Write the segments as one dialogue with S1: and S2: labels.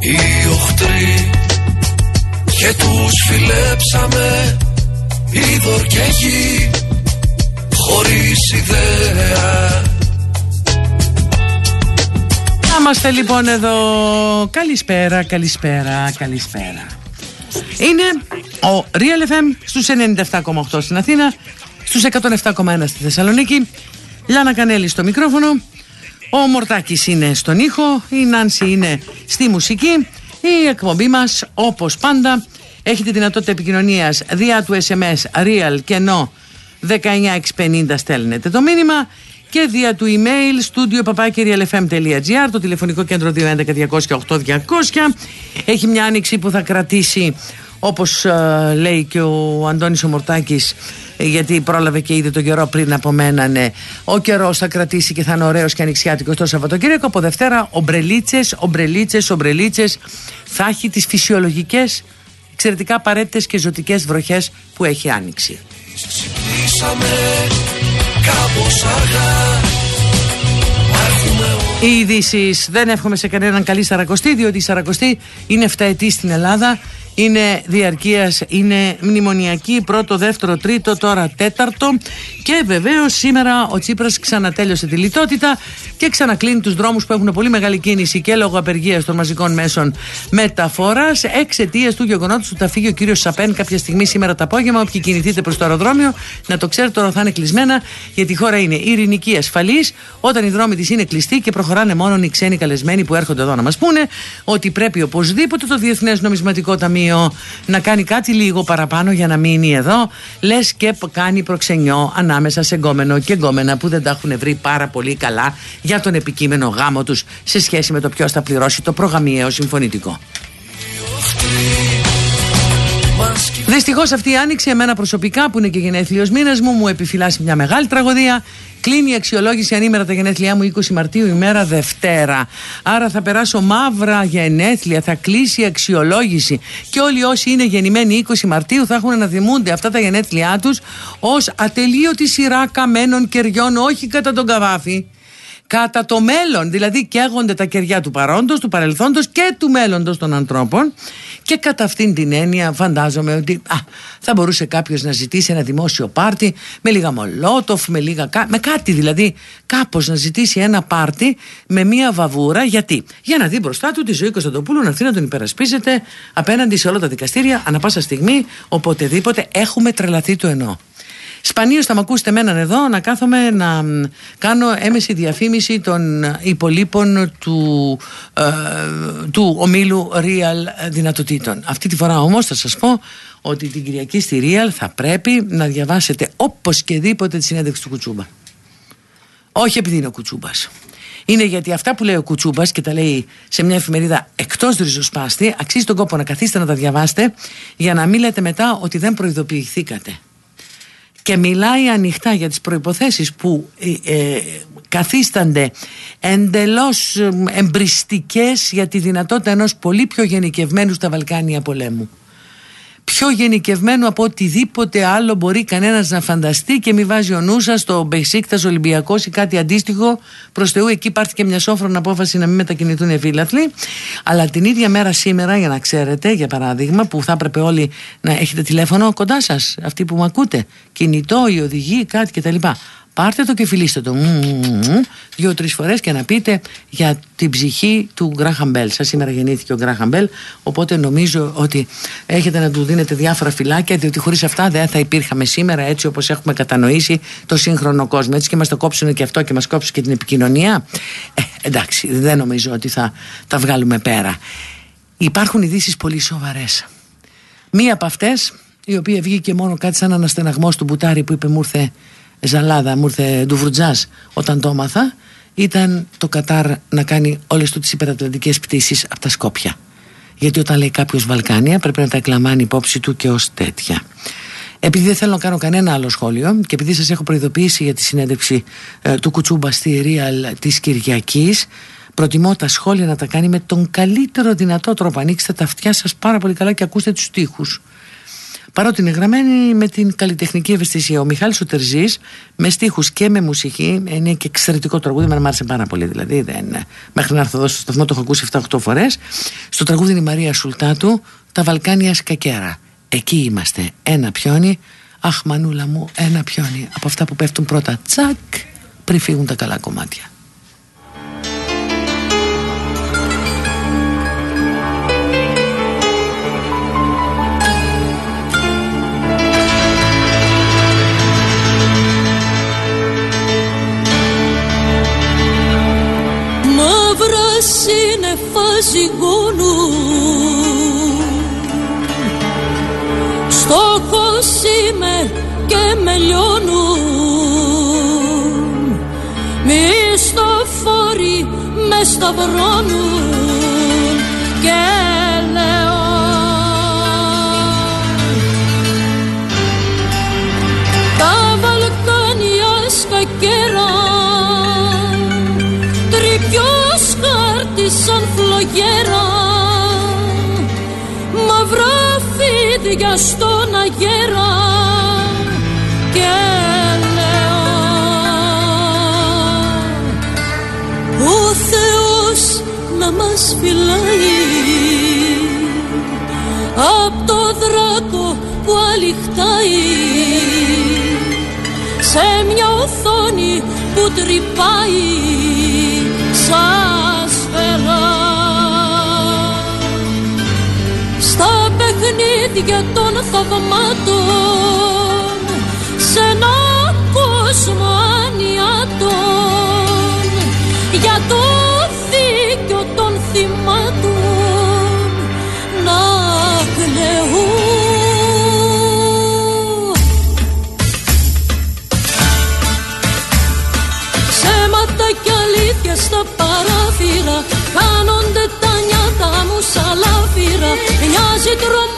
S1: οι οχτροί και τους φιλέψαμε είδωρ και γη χωρίς ιδέα.
S2: Είμαστε λοιπόν εδώ. Καλησπέρα, καλησπέρα, καλησπέρα. Είναι ο Real FM στους 97,8 στην Αθήνα Στους 107,1 στη Θεσσαλονίκη. Λιάνα Κανέλη στο μικρόφωνο Ο Μορτάκης είναι στον ήχο Η Νάνση είναι στη μουσική. Η εκπομπή μας όπως πάντα έχει τη δυνατότητα επικοινωνίας δια του SMS real και no 19650 στέλνετε το μήνυμα και δια του email studio papakirialfm.gr το τηλεφωνικό κέντρο 211 έχει μια άνοιξη που θα κρατήσει όπως ε, λέει και ο Αντώνης Ομορτάκης γιατί πρόλαβε και είδε τον καιρό πριν από μένα ναι. ο καιρός θα κρατήσει και θα είναι ωραίος και ανοιξιάτικος το Σαββατοκύριακο. Από Δευτέρα ομπρελίτσες, ομπρελίτσες, ομπρελίτσες. Θα έχει τις φυσιολογικές εξαιρετικά απαραίτητες και ζωτικές βροχές που έχει άνοιξη. Οι ειδήσεις. Δεν εύχομαι σε κανέναν καλή Σαρακοστή, διότι η Σαρακοστή είναι 7 ετή στην Ελλάδα είναι διαρκείας, είναι μνημονιακή, πρώτο, δεύτερο, τρίτο, τώρα τέταρτο. Και βεβαίως σήμερα ο Τσίπρας ξανατέλειωσε τη λιτότητα και ξανακλίνει τους δρόμους που έχουν πολύ μεγάλη κίνηση και λόγω απεργίας των μαζικών μέσων μεταφοράς. Εξαιτία του γεγονότος που θα φύγει ο κύριος Σαπέν κάποια στιγμή σήμερα το απόγευμα. Όποιοι κινηθείτε προς το αεροδρόμιο να το ξέρετε τώρα θα είναι κλεισμένα γιατί η χώρα είναι ειρηνική ασφαλής. Όταν οι δρόμοι της είναι κλειστοί και προχωράνε μόνο οι ξένοι καλεσμένοι που έρχονται εδώ να μας πούνε ότι πρέπει οπωσδήποτε το Διεθνές Νομισματικό Ταμείο να κάνει κάτι λίγο παραπάνω για να μείνει εδώ. Λες και κάνει προξενιό ανάμεσα σε γκόμενο και γκόμενα που δεν τα έχουν βρει πάρα πολύ καλά για τον επικείμενο γάμο τους σε σχέση με το ποιος θα πληρώσει το προγαμιαίο συμφωνητικό Δυστυχώς αυτή η άνοιξη, εμένα προσωπικά που είναι και γενέθλιος μήνας μου, μου επιφυλάσσει μια μεγάλη τραγωδία. Κλείνει η αξιολόγηση ανήμερα τα γενέθλιά μου 20 Μαρτίου, ημέρα Δευτέρα. Άρα θα περάσω μαύρα γενέθλια, θα κλείσει η αξιολόγηση. Και όλοι όσοι είναι γεννημένοι 20 Μαρτίου θα έχουν να θυμούνται αυτά τα γενέθλιά τους ως ατελείωτη σειρά καμένων κεριών, όχι κατά τον καβάφι κατά το μέλλον. Δηλαδή καίγονται τα κεριά του παρόντος, του παρελθόντος και του μέλλοντος των ανθρώπων και κατά αυτήν την έννοια φαντάζομαι ότι α, θα μπορούσε κάποιος να ζητήσει ένα δημόσιο πάρτι με λίγα μολότοφ, με, λίγα, με κάτι δηλαδή κάπως να ζητήσει ένα πάρτι με μία βαβούρα γιατί; Για να δει μπροστά του τη ζωή Κωνσταντοπούλου να έρθει να τον υπερασπίζεται απέναντι σε όλα τα δικαστήρια ανα πάσα στιγμή οποτεδήποτε έχουμε τρελαθεί το εννοώ. Σπανίως θα με ακούσετε μέναν εδώ να κάθομαι να κάνω έμεση διαφήμιση των υπολείπων του, ε, του ομίλου Real δυνατοτήτων. Αυτή τη φορά όμως θα σας πω ότι την Κυριακή στη Real θα πρέπει να διαβάσετε όπως και δίποτε τη συνέντευξη του Κουτσούμπα. Όχι επειδή είναι ο Κουτσούμπας. Είναι γιατί αυτά που λέει ο Κουτσούμπας και τα λέει σε μια εφημερίδα εκτός ριζοσπάστη, αξίζει τον κόπο να καθίσετε να τα διαβάσετε για να μην λέτε μετά ότι δεν προειδοποιηθήκατε και μιλάει ανοιχτά για τις προϋποθέσεις που ε, ε καθίστανται εντελώς ε, εμπριστικές για τη δυνατότητα ενός πολύ πιο γενικευμένου στα Βαλκάνια πολέμου πιο γενικευμένο από οτιδήποτε άλλο μπορεί κανένας να φανταστεί και μη βάζει ο νους σας στο Μπεϊσίκτας Ολυμπιακός ή κάτι αντίστοιχο. Προς Θεού εκεί υπάρχει και μια σόφρον απόφαση να μην μετακινηθούν οι αλλά την ίδια μέρα σήμερα για να ξέρετε για παράδειγμα που θα έπρεπε όλοι να έχετε τηλέφωνο κοντά σας αυτοί που με ακούτε κινητό, η οδηγή, κάτι κτλ πάρτε το και φιλήστε το δύο-τρεις φορές και να πείτε για την ψυχή του Γκράχαμ Μπέλ. Σας σήμερα γεννήθηκε ο Γκράχαμ Μπέλ, οπότε νομίζω ότι έχετε να του δίνετε διάφορα φυλάκια, διότι χωρίς αυτά δεν θα υπήρχαμε σήμερα έτσι όπως έχουμε κατανοήσει το σύγχρονο κόσμο. Έτσι και μας το κόψουν και αυτό και μας κόψουν και την επικοινωνία. Ε, εντάξει, δεν νομίζω ότι θα τα βγάλουμε πέρα. Υπάρχουν ειδήσεις πολύ σοβαρές. Μία από αυτές, η οποία βγήκε μόνο κάτι σαν αναστεναγμό του Μπουτάρη που είπε μου ήρθε ζαλάδα, μου ήρθε ντουβρουτζά όταν το έμαθα, ήταν το Κατάρ να κάνει όλες του τις υπερατλαντικές πτήσεις από τα Σκόπια. Γιατί όταν λέει κάποιος Βαλκάνια πρέπει να τα εκλαμβάνει υπόψη του και ως τέτοια. Επειδή δεν θέλω να κάνω κανένα άλλο σχόλιο και επειδή σας έχω προειδοποιήσει για τη συνέντευξη ε, του Κουτσούμπα στη Real της Κυριακής προτιμώ τα σχόλια να τα κάνει με τον καλύτερο δυνατό τρόπο ανοίξτε τα αυτιά σας πάρα πολύ καλά και ακούστε τους στίχους παρότι είναι γραμμένη με την καλλιτεχνική ευαισθησία. Ο Μιχάλης ο με στίχους και με μουσική είναι και εξαιρετικό τραγούδι, με άρεσε πάρα πολύ δηλαδή. Δεν, μέχρι να έρθω εδώ στο σταθμό το έχω ακούσει 7-8 φορές. Στο τραγούδι είναι η Μαρία Σουλτάτου, τα Βαλκάνια Σκακέρα. Εκεί είμαστε. Ένα πιόνι. Αχ, μανούλα μου, ένα πιόνι. Από αυτά που πέφτουν πρώτα τσακ, πριν φύγουν τα καλά κομμάτια.
S3: Ζυγώνουν Στόχος είμαι και με λιώνουν. Μισθοφόροι μες σταυρώνουν και φίδια στον αγέρα και λέω ο Θεός να μας φυλάει απ' το δράκο που αληχτάει σε μια οθόνη που τρυπάει σαν παιχνίδια των θαυμάτων σε ένα κόσμο ανιάτων για το δίκιο των θυμάτων να κλαιούν. Ψέματα κι αλήθεια στα παράθυρα κάνονται τα νιάτα μου σαν λάφυρα. Μοιάζει τρομοκράτης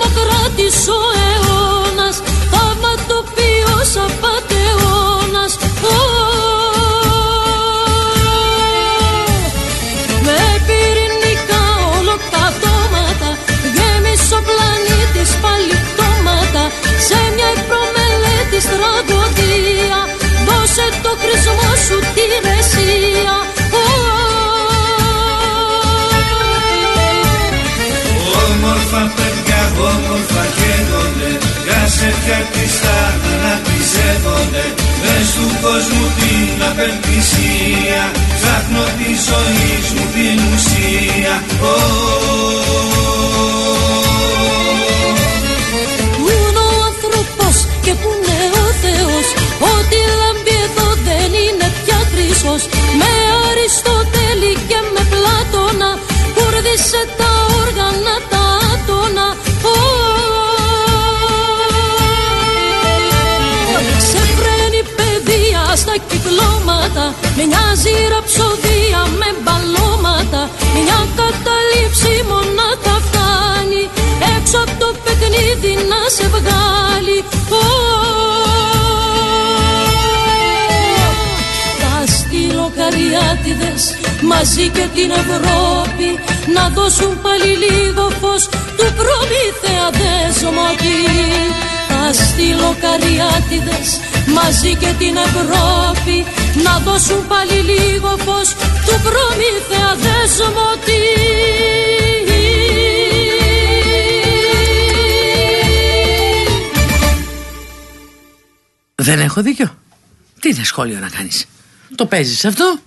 S1: όμορφα χαίρονται Κασέτια κλειστά να αναπτυσσεύονται Μες του κόσμου την απελπισία Ψάχνω τη ζωή μου την ουσία.
S3: Πού είναι ο άνθρωπος και πού είναι ο Θεός Ό,τι λάμπει εδώ δεν είναι πια χρυσός. Με Αριστοτέλη και με Πλάτωνα Κούρδισε τα κυκλώματα Μοιάζει ραψοδία με μπαλώματα Μια καταλήψη μονάχα φτάνει. Έξω από το παιχνίδι να σε βγάλει. Θα στείλω καριάτιδες μαζί και την Ευρώπη Να δώσουν πάλι λίγο φως του Προμηθέα δεσμωτή Θα στείλω καριάτιδες μαζί και την Ευρώπη Να δώσουν πάλι λίγο φως του Προμηθέα δεσμωτή
S2: Δεν έχω δίκιο. Τι είναι σχόλιο να κάνεις. Το παίζεις αυτό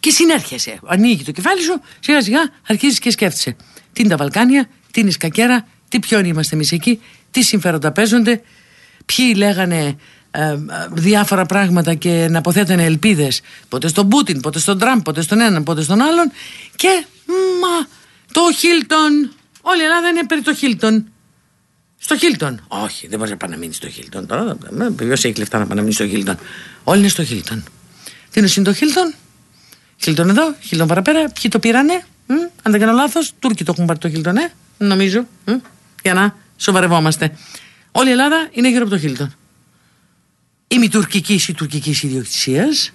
S2: και συνέρχεσαι. Ανοίγει το κεφάλι σου, σιγά σιγά αρχίζεις και σκέφτεσαι. Τι είναι τα Βαλκάνια, τι είναι η Σκακέρα, τι ποιον είμαστε εμείς εκεί, τι συμφέροντα παίζονται, ποιοι λέγανε ε, διάφορα πράγματα και να αποθέτανε ελπίδες πότε στον Πούτιν, πότε στον Τραμπ, πότε στον έναν, πότε στον άλλον και μα το Χίλτον. Όλη η Ελλάδα είναι περί το Χίλτον. Στο Χίλτον. Όχι, δεν μπορεί να πάει να μείνει στο Χίλτον. Τώρα, ποιος έχει λεφτά να πάει να μείνει στο Χίλτον. Όλοι είναι στο Χίλτον. Τι είναι το Χίλτον; Χίλτον εδώ, Χίλτον παραπέρα. Ποιοι το πήρανε; αν δεν κάνω λάθος, Τούρκοι το έχουν πάρει το Χίλτον, ε. νομίζω. Για να σοβαρευόμαστε. Όλη η Ελλάδα είναι γύρω από το Χίλτον. Είμαι τουρκική ή τουρκική ιδιοκτησίας.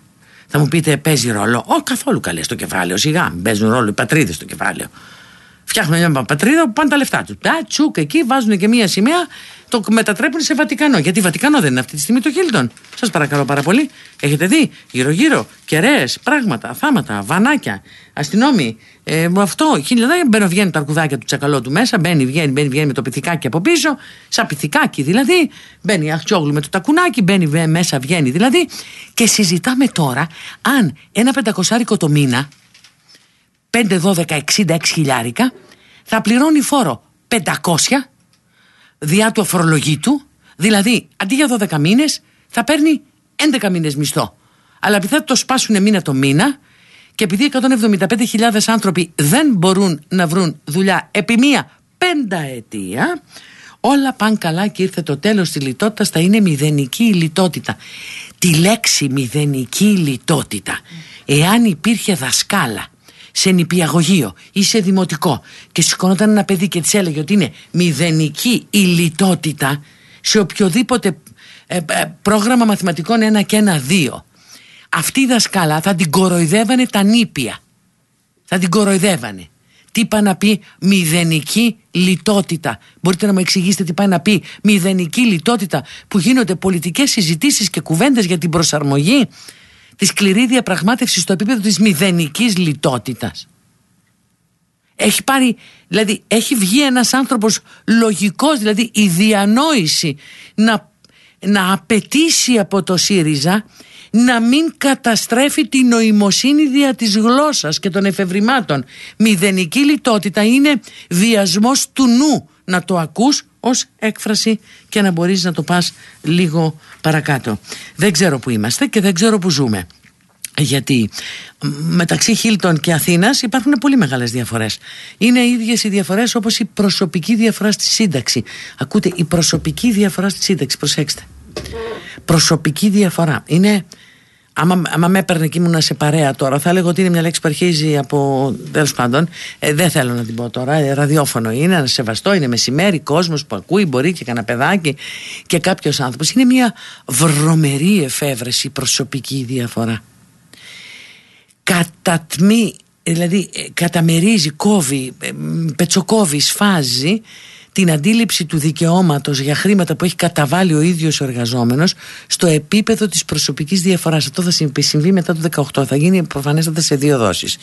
S2: Θα μου πείτε, παίζει ρόλο; Όχι, καθόλου καλές στο κεφάλαιο. Σιγά, παίζουν ρόλο οι πατρίδες στο κεφάλαιο. Φτιάχνουν μια πατρίδα που πάνε τα λεφτά τους. Τα τσούκ εκεί βάζουν και μια σημαία, το μετατρέπουν σε Βατικανό. Γιατί Βατικανό δεν είναι αυτή τη στιγμή το Χίλτον. Σας παρακαλώ πάρα πολύ. Έχετε δει γύρω-γύρω κεραίες, πράγματα, θάματα, βανάκια, αστυνόμοι. Ε, αυτό, χίλια μπαίνουν, βγαίνουν τα αρκουδάκια του τσακαλό του μέσα, μπαίνει, βγαίνει, μπαίνει, βγαίνει με το πυθικάκι από πίσω, σαν πυθικάκι δηλαδή. Μπαίνει αχτσόγλου με το τακουνάκι, μπαίνει μέσα, βγαίνει δηλαδή. Και συζητάμε τώρα αν ένα πεντακοσάρικο το μήνα 5, 12, 60, 6 χιλιάρικα θα πληρώνει φόρο 500 διά του αφορολογήτου δηλαδή αντί για 12 μήνες θα παίρνει 11 μήνες μισθό. Αλλά επειδή θα το σπάσουν μήνα το μήνα και επειδή 175.000 άνθρωποι δεν μπορούν να βρουν δουλειά επί μία πενταετία όλα πάνε καλά και ήρθε το τέλος της λιτότητας θα είναι μηδενική η λιτότητα. Τη λέξη μηδενική λιτότητα εάν υπήρχε δασκάλα σε νηπιαγωγείο ή σε δημοτικό. Και σηκώνονταν ένα παιδί και της έλεγε ότι είναι μηδενική η λιτότητα σε οποιοδήποτε ε, ε, πρόγραμμα μαθηματικών ένα και ένα δύο. Αυτή η δασκάλα θα την κοροϊδεύανε τα νήπια. Θα την κοροϊδεύανε. Τι πάει να πει μηδενική λιτότητα. Μπορείτε να μου εξηγήσετε τι πάει να πει μηδενική λιτότητα που γίνονται πολιτικές συζητήσεις και κουβέντες για την προσαρμογή; Τη σκληρή διαπραγμάτευση στο επίπεδο της μηδενικής λιτότητας. Έχει πάρει, δηλαδή έχει βγει ένας άνθρωπος λογικός, δηλαδή η διανόηση να, να απαιτήσει από το ΣΥΡΙΖΑ να μην καταστρέφει την νοημοσύνη δια της γλώσσας και των εφευρημάτων. Μηδενική λιτότητα είναι βιασμός του νου να το ακούς ως έκφραση και να μπορείς να το πας λίγο παρακάτω. Δεν ξέρω που είμαστε και δεν ξέρω που ζούμε. Γιατί μεταξύ Χίλτον και Αθήνας υπάρχουν πολύ μεγάλες διαφορές. Είναι ίδιες οι διαφορές όπως η προσωπική διαφορά στη σύνταξη. Ακούτε, η προσωπική διαφορά στη σύνταξη, προσέξτε. Προσωπική διαφορά. Είναι Άμα, άμα με έπαιρνε και ήμουν σε παρέα τώρα, θα έλεγα ότι είναι μια λέξη που αρχίζει από. τέλος πάντων. Ε, δεν θέλω να την πω τώρα. Ε, ραδιόφωνο είναι, ένα σεβαστό, είναι μεσημέρι, κόσμος που ακούει, μπορεί και κανένα παιδάκι και κάποιος άνθρωπος. Είναι μια βρωμερή εφεύρεση προσωπική διαφορά. Κατατμή, δηλαδή ε, καταμερίζει, κόβει, ε, πετσοκόβει, σφάζει την αντίληψη του δικαιώματος για χρήματα που έχει καταβάλει ο ίδιος ο εργαζόμενος στο επίπεδο της προσωπικής διαφοράς. Αυτό θα συμβεί μετά το 18. Θα γίνει προφανέστατα σε δύο δόσεις.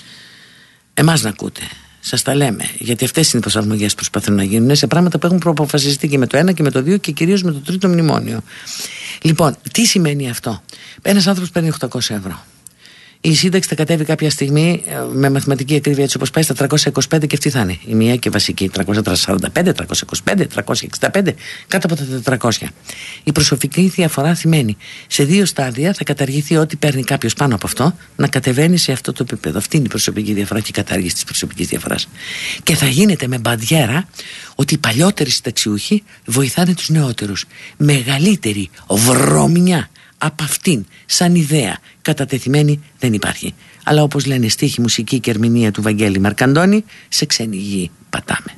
S2: Εμάς να ακούτε. Σας τα λέμε. Γιατί αυτές είναι οι προσαρμογές που προσπαθούν να γίνουν σε πράγματα που έχουν προποφασιστεί και με το ένα και με το δύο και κυρίως με το τρίτο μνημόνιο. Λοιπόν, τι σημαίνει αυτό; Ένας άνθρωπος παίρνει 800 ευρώ. Η σύνταξη θα κατέβει κάποια στιγμή ε, με μαθηματική ακρίβεια έτσι όπως πάει στα 325 και αυτή θα είναι. Η μία και βασική 345, 325, 365, κάτω από τα 400. Η προσωπική διαφορά σημαίνει σε δύο στάδια θα καταργηθεί ό,τι παίρνει κάποιος πάνω από αυτό να κατεβαίνει σε αυτό το επίπεδο. Αυτή είναι η προσωπική διαφορά και η κατάργηση της προσωπικής διαφοράς. Και θα γίνεται με μπαντιέρα ότι οι παλιότεροι συνταξιούχοι βοηθάνε τους νεότερους. Μεγαλύτερη βρωμιά από αυτήν σαν ιδέα κατατεθειμένη δεν υπάρχει. Αλλά όπως λένε στίχη, μουσική και ερμηνεία του Βαγγέλη Μαρκαντώνη, σε ξένη γη πατάμε.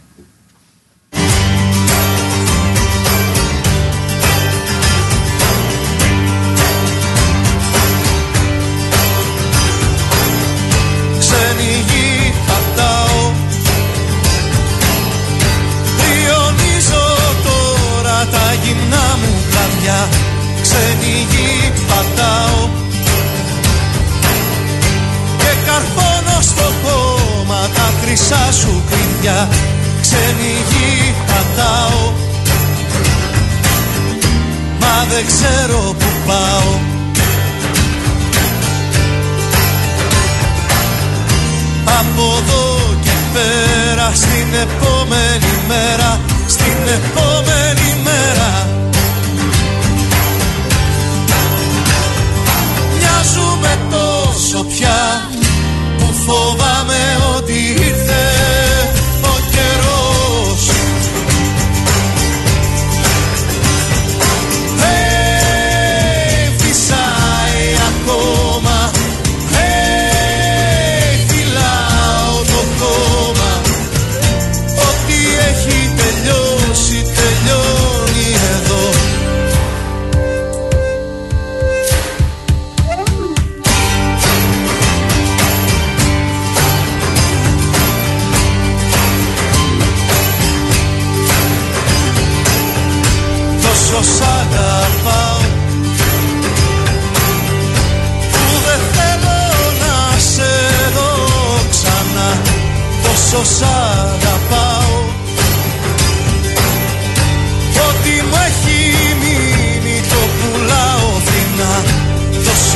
S4: Κόμμα τα χρυσά σου κλειδιά ξένη γη πατάω. Μα δεν ξέρω που πάω. Από εδώ και πέρα στην επόμενη μέρα στην επόμενη μέρα. Μοιάζουμε τόσο πια φοβάμαι ότι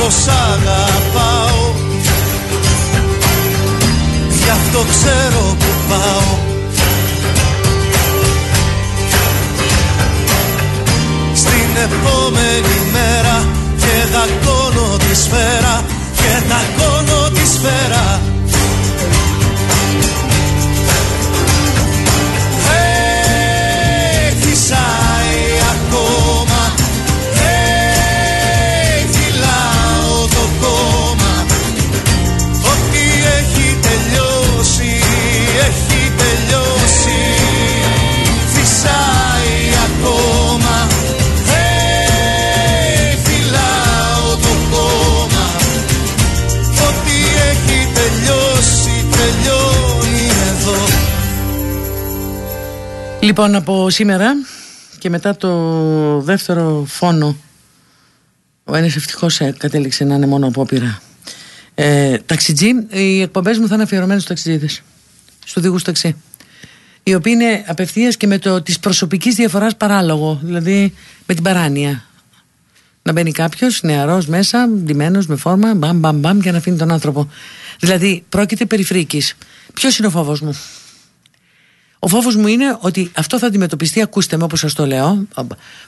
S4: Τόσο σ' αγαπάω. Γι' αυτό ξέρω που πάω. Επόμενη μέρα και δακώνω τη σφαίρα και δακώνω τη σφαίρα
S2: Λοιπόν, από σήμερα και μετά το δεύτερο φόνο, ο ένας ευτυχώς ε, κατέληξε να είναι μόνο απόπειρα. Ε, ταξιτζή, οι εκπομπές μου θα είναι αφιερωμένες στους ταξιτζίδες, στους οδηγούς ταξί. Οι οποίοι είναι απευθείας και με το της προσωπικής διαφοράς παράλογο, δηλαδή με την παράνοια. Να μπαίνει κάποιος νεαρός μέσα, ντυμένος με φόρμα, μπαμ μπαμ μπαμ για να αφήνει τον άνθρωπο. Δηλαδή πρόκειται περί φρίκης. Ποιος είναι ο φόβος μου; Ο φόβος μου είναι ότι αυτό θα αντιμετωπιστεί, ακούστε με όπως σας το λέω.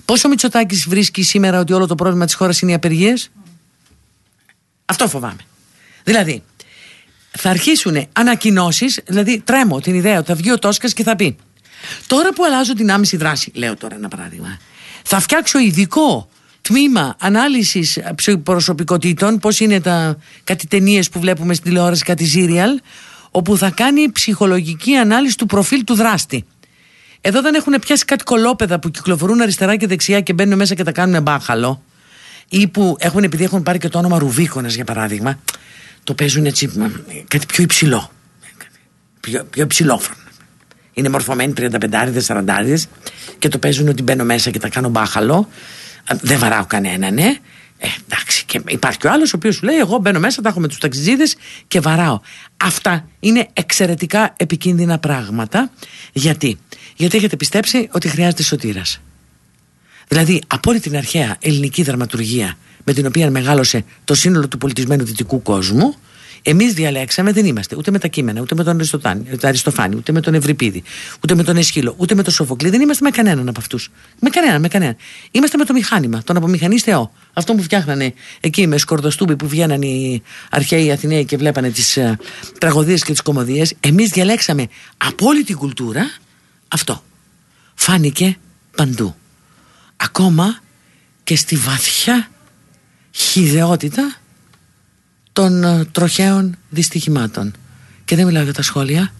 S2: Πόσο Μητσοτάκης βρίσκει σήμερα ότι όλο το πρόβλημα της χώρας είναι οι απεργίες; Αυτό φοβάμαι. Δηλαδή, θα αρχίσουν ανακοινώσεις, δηλαδή τρέμω την ιδέα ότι θα βγει ο Τόσκας και θα πει. Τώρα που αλλάζω την άμεση δράση, λέω τώρα ένα παράδειγμα, θα φτιάξω ειδικό τμήμα ανάλυσης προσωπικότητων, πώς είναι τα κάτι ταινίες που βλέπουμε στην τηλεόραση, κάτι ζήριαλ, όπου θα κάνει ψυχολογική ανάλυση του προφίλ του δράστη. Εδώ δεν έχουν πιάσει κάτι κολόπεδα που κυκλοφορούν αριστερά και δεξιά και μπαίνουν μέσα και τα κάνουν μπάχαλο. Ή που έχουν, επειδή έχουν πάρει και το όνομα Ρουβίκονας για παράδειγμα, το παίζουν έτσι κάτι πιο υψηλό. Πιο, πιο υψηλόφρονο. Είναι μορφωμένοι 35-40 και το παίζουν ότι μπαίνω μέσα και τα κάνω μπάχαλο. Δεν βαράω κανέναν, ναι. Ε, εντάξει, και υπάρχει και ο άλλος ο οποίος σου λέει: Εγώ μπαίνω μέσα, τα έχω με τους ταξιτζίδε και βαράω. Αυτά είναι εξαιρετικά επικίνδυνα πράγματα. Γιατί, Γιατί έχετε πιστέψει ότι χρειάζεται σωτήρας. Δηλαδή, από όλη την αρχαία ελληνική δραματουργία με την οποία μεγάλωσε το σύνολο του πολιτισμένου δυτικού κόσμου, Εμείς διαλέξαμε, δεν είμαστε ούτε με τα κείμενα, ούτε με τον Αριστοφάνη, ούτε με τον Ευρυπίδη, ούτε με τον Εσχύλο, ούτε με τον Σοφοκλή. Δεν είμαστε με κανέναν από αυτούς. Με κανέναν, με κανέναν. Είμαστε με το μηχάνημα, τον απομηχανή Θεό. Αυτό που φτιάχνανε εκεί με σκορδοστούμπι που βγαίναν οι αρχαίοι Αθηναίοι και βλέπανε τις uh, τραγωδίες και τις κομμωδίες. Εμείς διαλέξαμε από όλη την κουλτούρα αυτό. Φάνηκε παντού. Ακόμα και στη βαθιά χειδεότητα των ε, τροχαίων δυστυχημάτων. Και δεν μιλάω για τα σχόλια,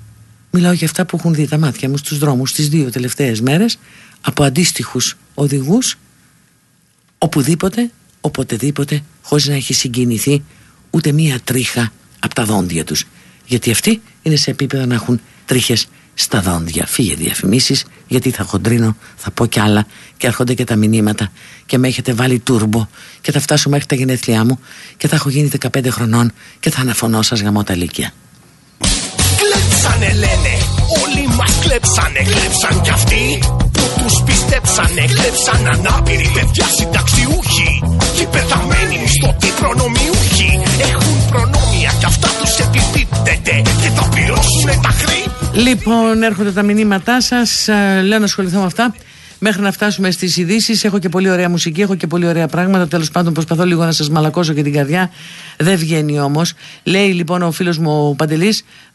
S2: μιλάω για αυτά που έχουν δει τα μάτια μου στους δρόμους τις δύο τελευταίες μέρες από αντίστοιχους οδηγούς οπουδήποτε, οποτεδήποτε χωρίς να έχει συγκινηθεί ούτε μία τρίχα από τα δόντια τους γιατί αυτοί είναι σε επίπεδο να έχουν τρίχες στα δόντια. Φύγε διαφημίσεις γιατί θα χοντρίνω, θα πω κι άλλα και έρχονται και τα μηνύματα και με έχετε βάλει τούρμπο και θα φτάσω μέχρι τα γενέθλιά μου και θα έχω γίνει 15 χρονών και θα αναφωνώ σας γαμώ τα λύκεια.
S5: Κλέψανε λένε, όλοι μας κλέψανε, κλέψαν κι αυτοί που τους πιστέψανε, κλέψαν ανάπηροι παιδιά συνταξιούχοι και πεθαμένοι μισθωτοί προνομιούχοι έχουν προνόμια κι αυτά τους επιπίπτεται και θα πληρώσουν τα χρήματα
S2: Λοιπόν, έρχονται τα μηνύματά σας. Ε, λέω να ασχοληθώ με αυτά. Μέχρι να φτάσουμε στις ειδήσεις, έχω και πολύ ωραία μουσική, έχω και πολύ ωραία πράγματα. Τέλος πάντων, προσπαθώ λίγο να σας μαλακώσω και την καρδιά. Δεν βγαίνει όμως. Λέει λοιπόν ο φίλος μου ο Παντελής, ε,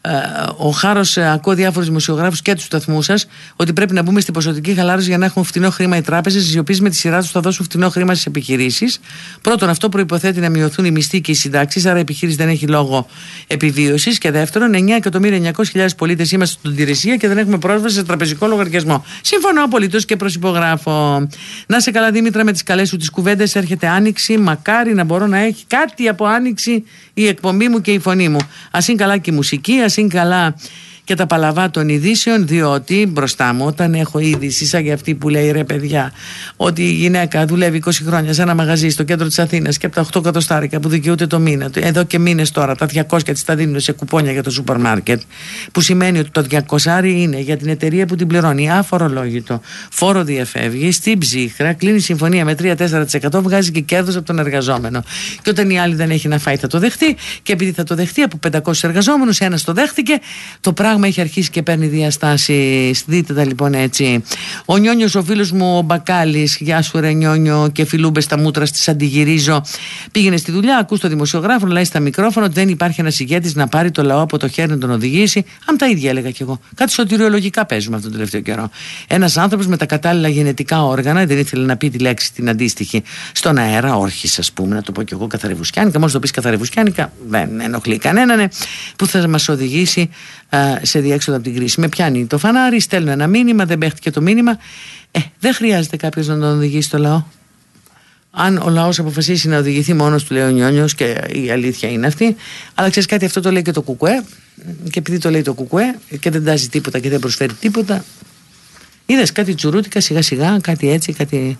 S2: ο Χάρος, ε, ακούω διάφορους δημοσιογράφους και τους σταθμούς σας, ότι πρέπει να μπούμε στην ποσοτική χαλάρωση για να έχουν φτηνό χρήμα οι τράπεζες, οι οποίες με τη σειρά τους θα δώσουν φτηνό χρήμα στις επιχειρήσεις. Πρώτον, αυτό προποθέτει να μειωθούν οι μισθοί και οι συντάξεις, άρα η επιχείρηση δεν έχει λόγο επιβίωσης. Και δεύτερον, 9.900.000 πολίτες είμαστε στην υπηρεσία και δεν έχουμε πρόσβαση σε τραπεζικό λογαριασμό. Συμφωνώ απολύτως και προσυπογράφω. Να σε καλά, Δήμητρα, με τις καλές σου τις κουβέντες έρχεται άνοιξη. Μακάρι να μπορώ να έχει κάτι από άνοιξη η εκπομπή μου και η φωνή μου. Α είναι καλά και η μουσική, ας είναι καλά και τα παλαβά των ειδήσεων διότι μπροστά μου όταν έχω είδηση σαν για αυτή που λέει ρε παιδιά ότι η γυναίκα δουλεύει 20 χρόνια σε ένα μαγαζί στο κέντρο της Αθήνας και από τα 8 κατοστάρικα που δικαιούται το μήνα εδώ και μήνες τώρα τα 200 της τα δίνουν σε κουπόνια για το σούπερ μάρκετ που σημαίνει ότι το 200 είναι για την εταιρεία που την πληρώνει αφορολόγητο. Φόρο διαφεύγει στην ψύχρα κλείνει συμφωνία με 3-4% βγάζει και κέρδος από τον εργαζόμενο. Και όταν η άλλη δεν έχει να φάει θα το δεχτεί και επειδή θα το δεχτεί από 500 εργαζόμενους ένας το δέχτηκε το πράγμα έχει αρχίσει και παίρνει διαστάσει. Δείτε τα λοιπόν έτσι. Ο Νιόνιος, ο φίλος μου, ο Μπακάλι, γεια σου ρε Νιόνιο, και φιλούμπες στα μούτρα τη αντιγυρίζω. Πήγαινε στη δουλειά, ακούς το δημοσιογράφο, λέει στα μικρόφωνα ότι δεν υπάρχει ένας ηγέτης να πάρει το λαό από το χέρι να τον οδηγήσει. Αν τα ίδια έλεγα κι εγώ. Κάτι σωτηριολογικά παίζουμε αυτόν τον τελευταίο καιρό. Ένας άνθρωπος με τα κατάλληλα γενετικά όργανα, δεν ήθελε να πει τη λέξη την αντίστοιχη στον αέρα, όρχης, ας πούμε, να το πω κι εγώ καθαρευουσκιάνικα. Μόνο το πεις καθαρευουσκιάνικα, δεν ενοχλεί κανέναν, που θα μας οδηγήσει σε διέξοδο από την κρίση. Με πιάνει το φανάρι, στέλνω ένα μήνυμα, δεν παίχτηκε το μήνυμα. Ε, δεν χρειάζεται κάποιος να τον οδηγήσει το λαό. Αν ο λαός αποφασίσει να οδηγηθεί μόνος του, λέει ο Νιόνιος, και η αλήθεια είναι αυτή. Αλλά ξέρεις κάτι, αυτό το λέει και το Κουκουέ. Και επειδή το λέει το Κουκουέ και δεν τάζει τίποτα και δεν προσφέρει τίποτα. Είδες κάτι τσουρούτικα σιγά σιγά, κάτι έτσι, κάτι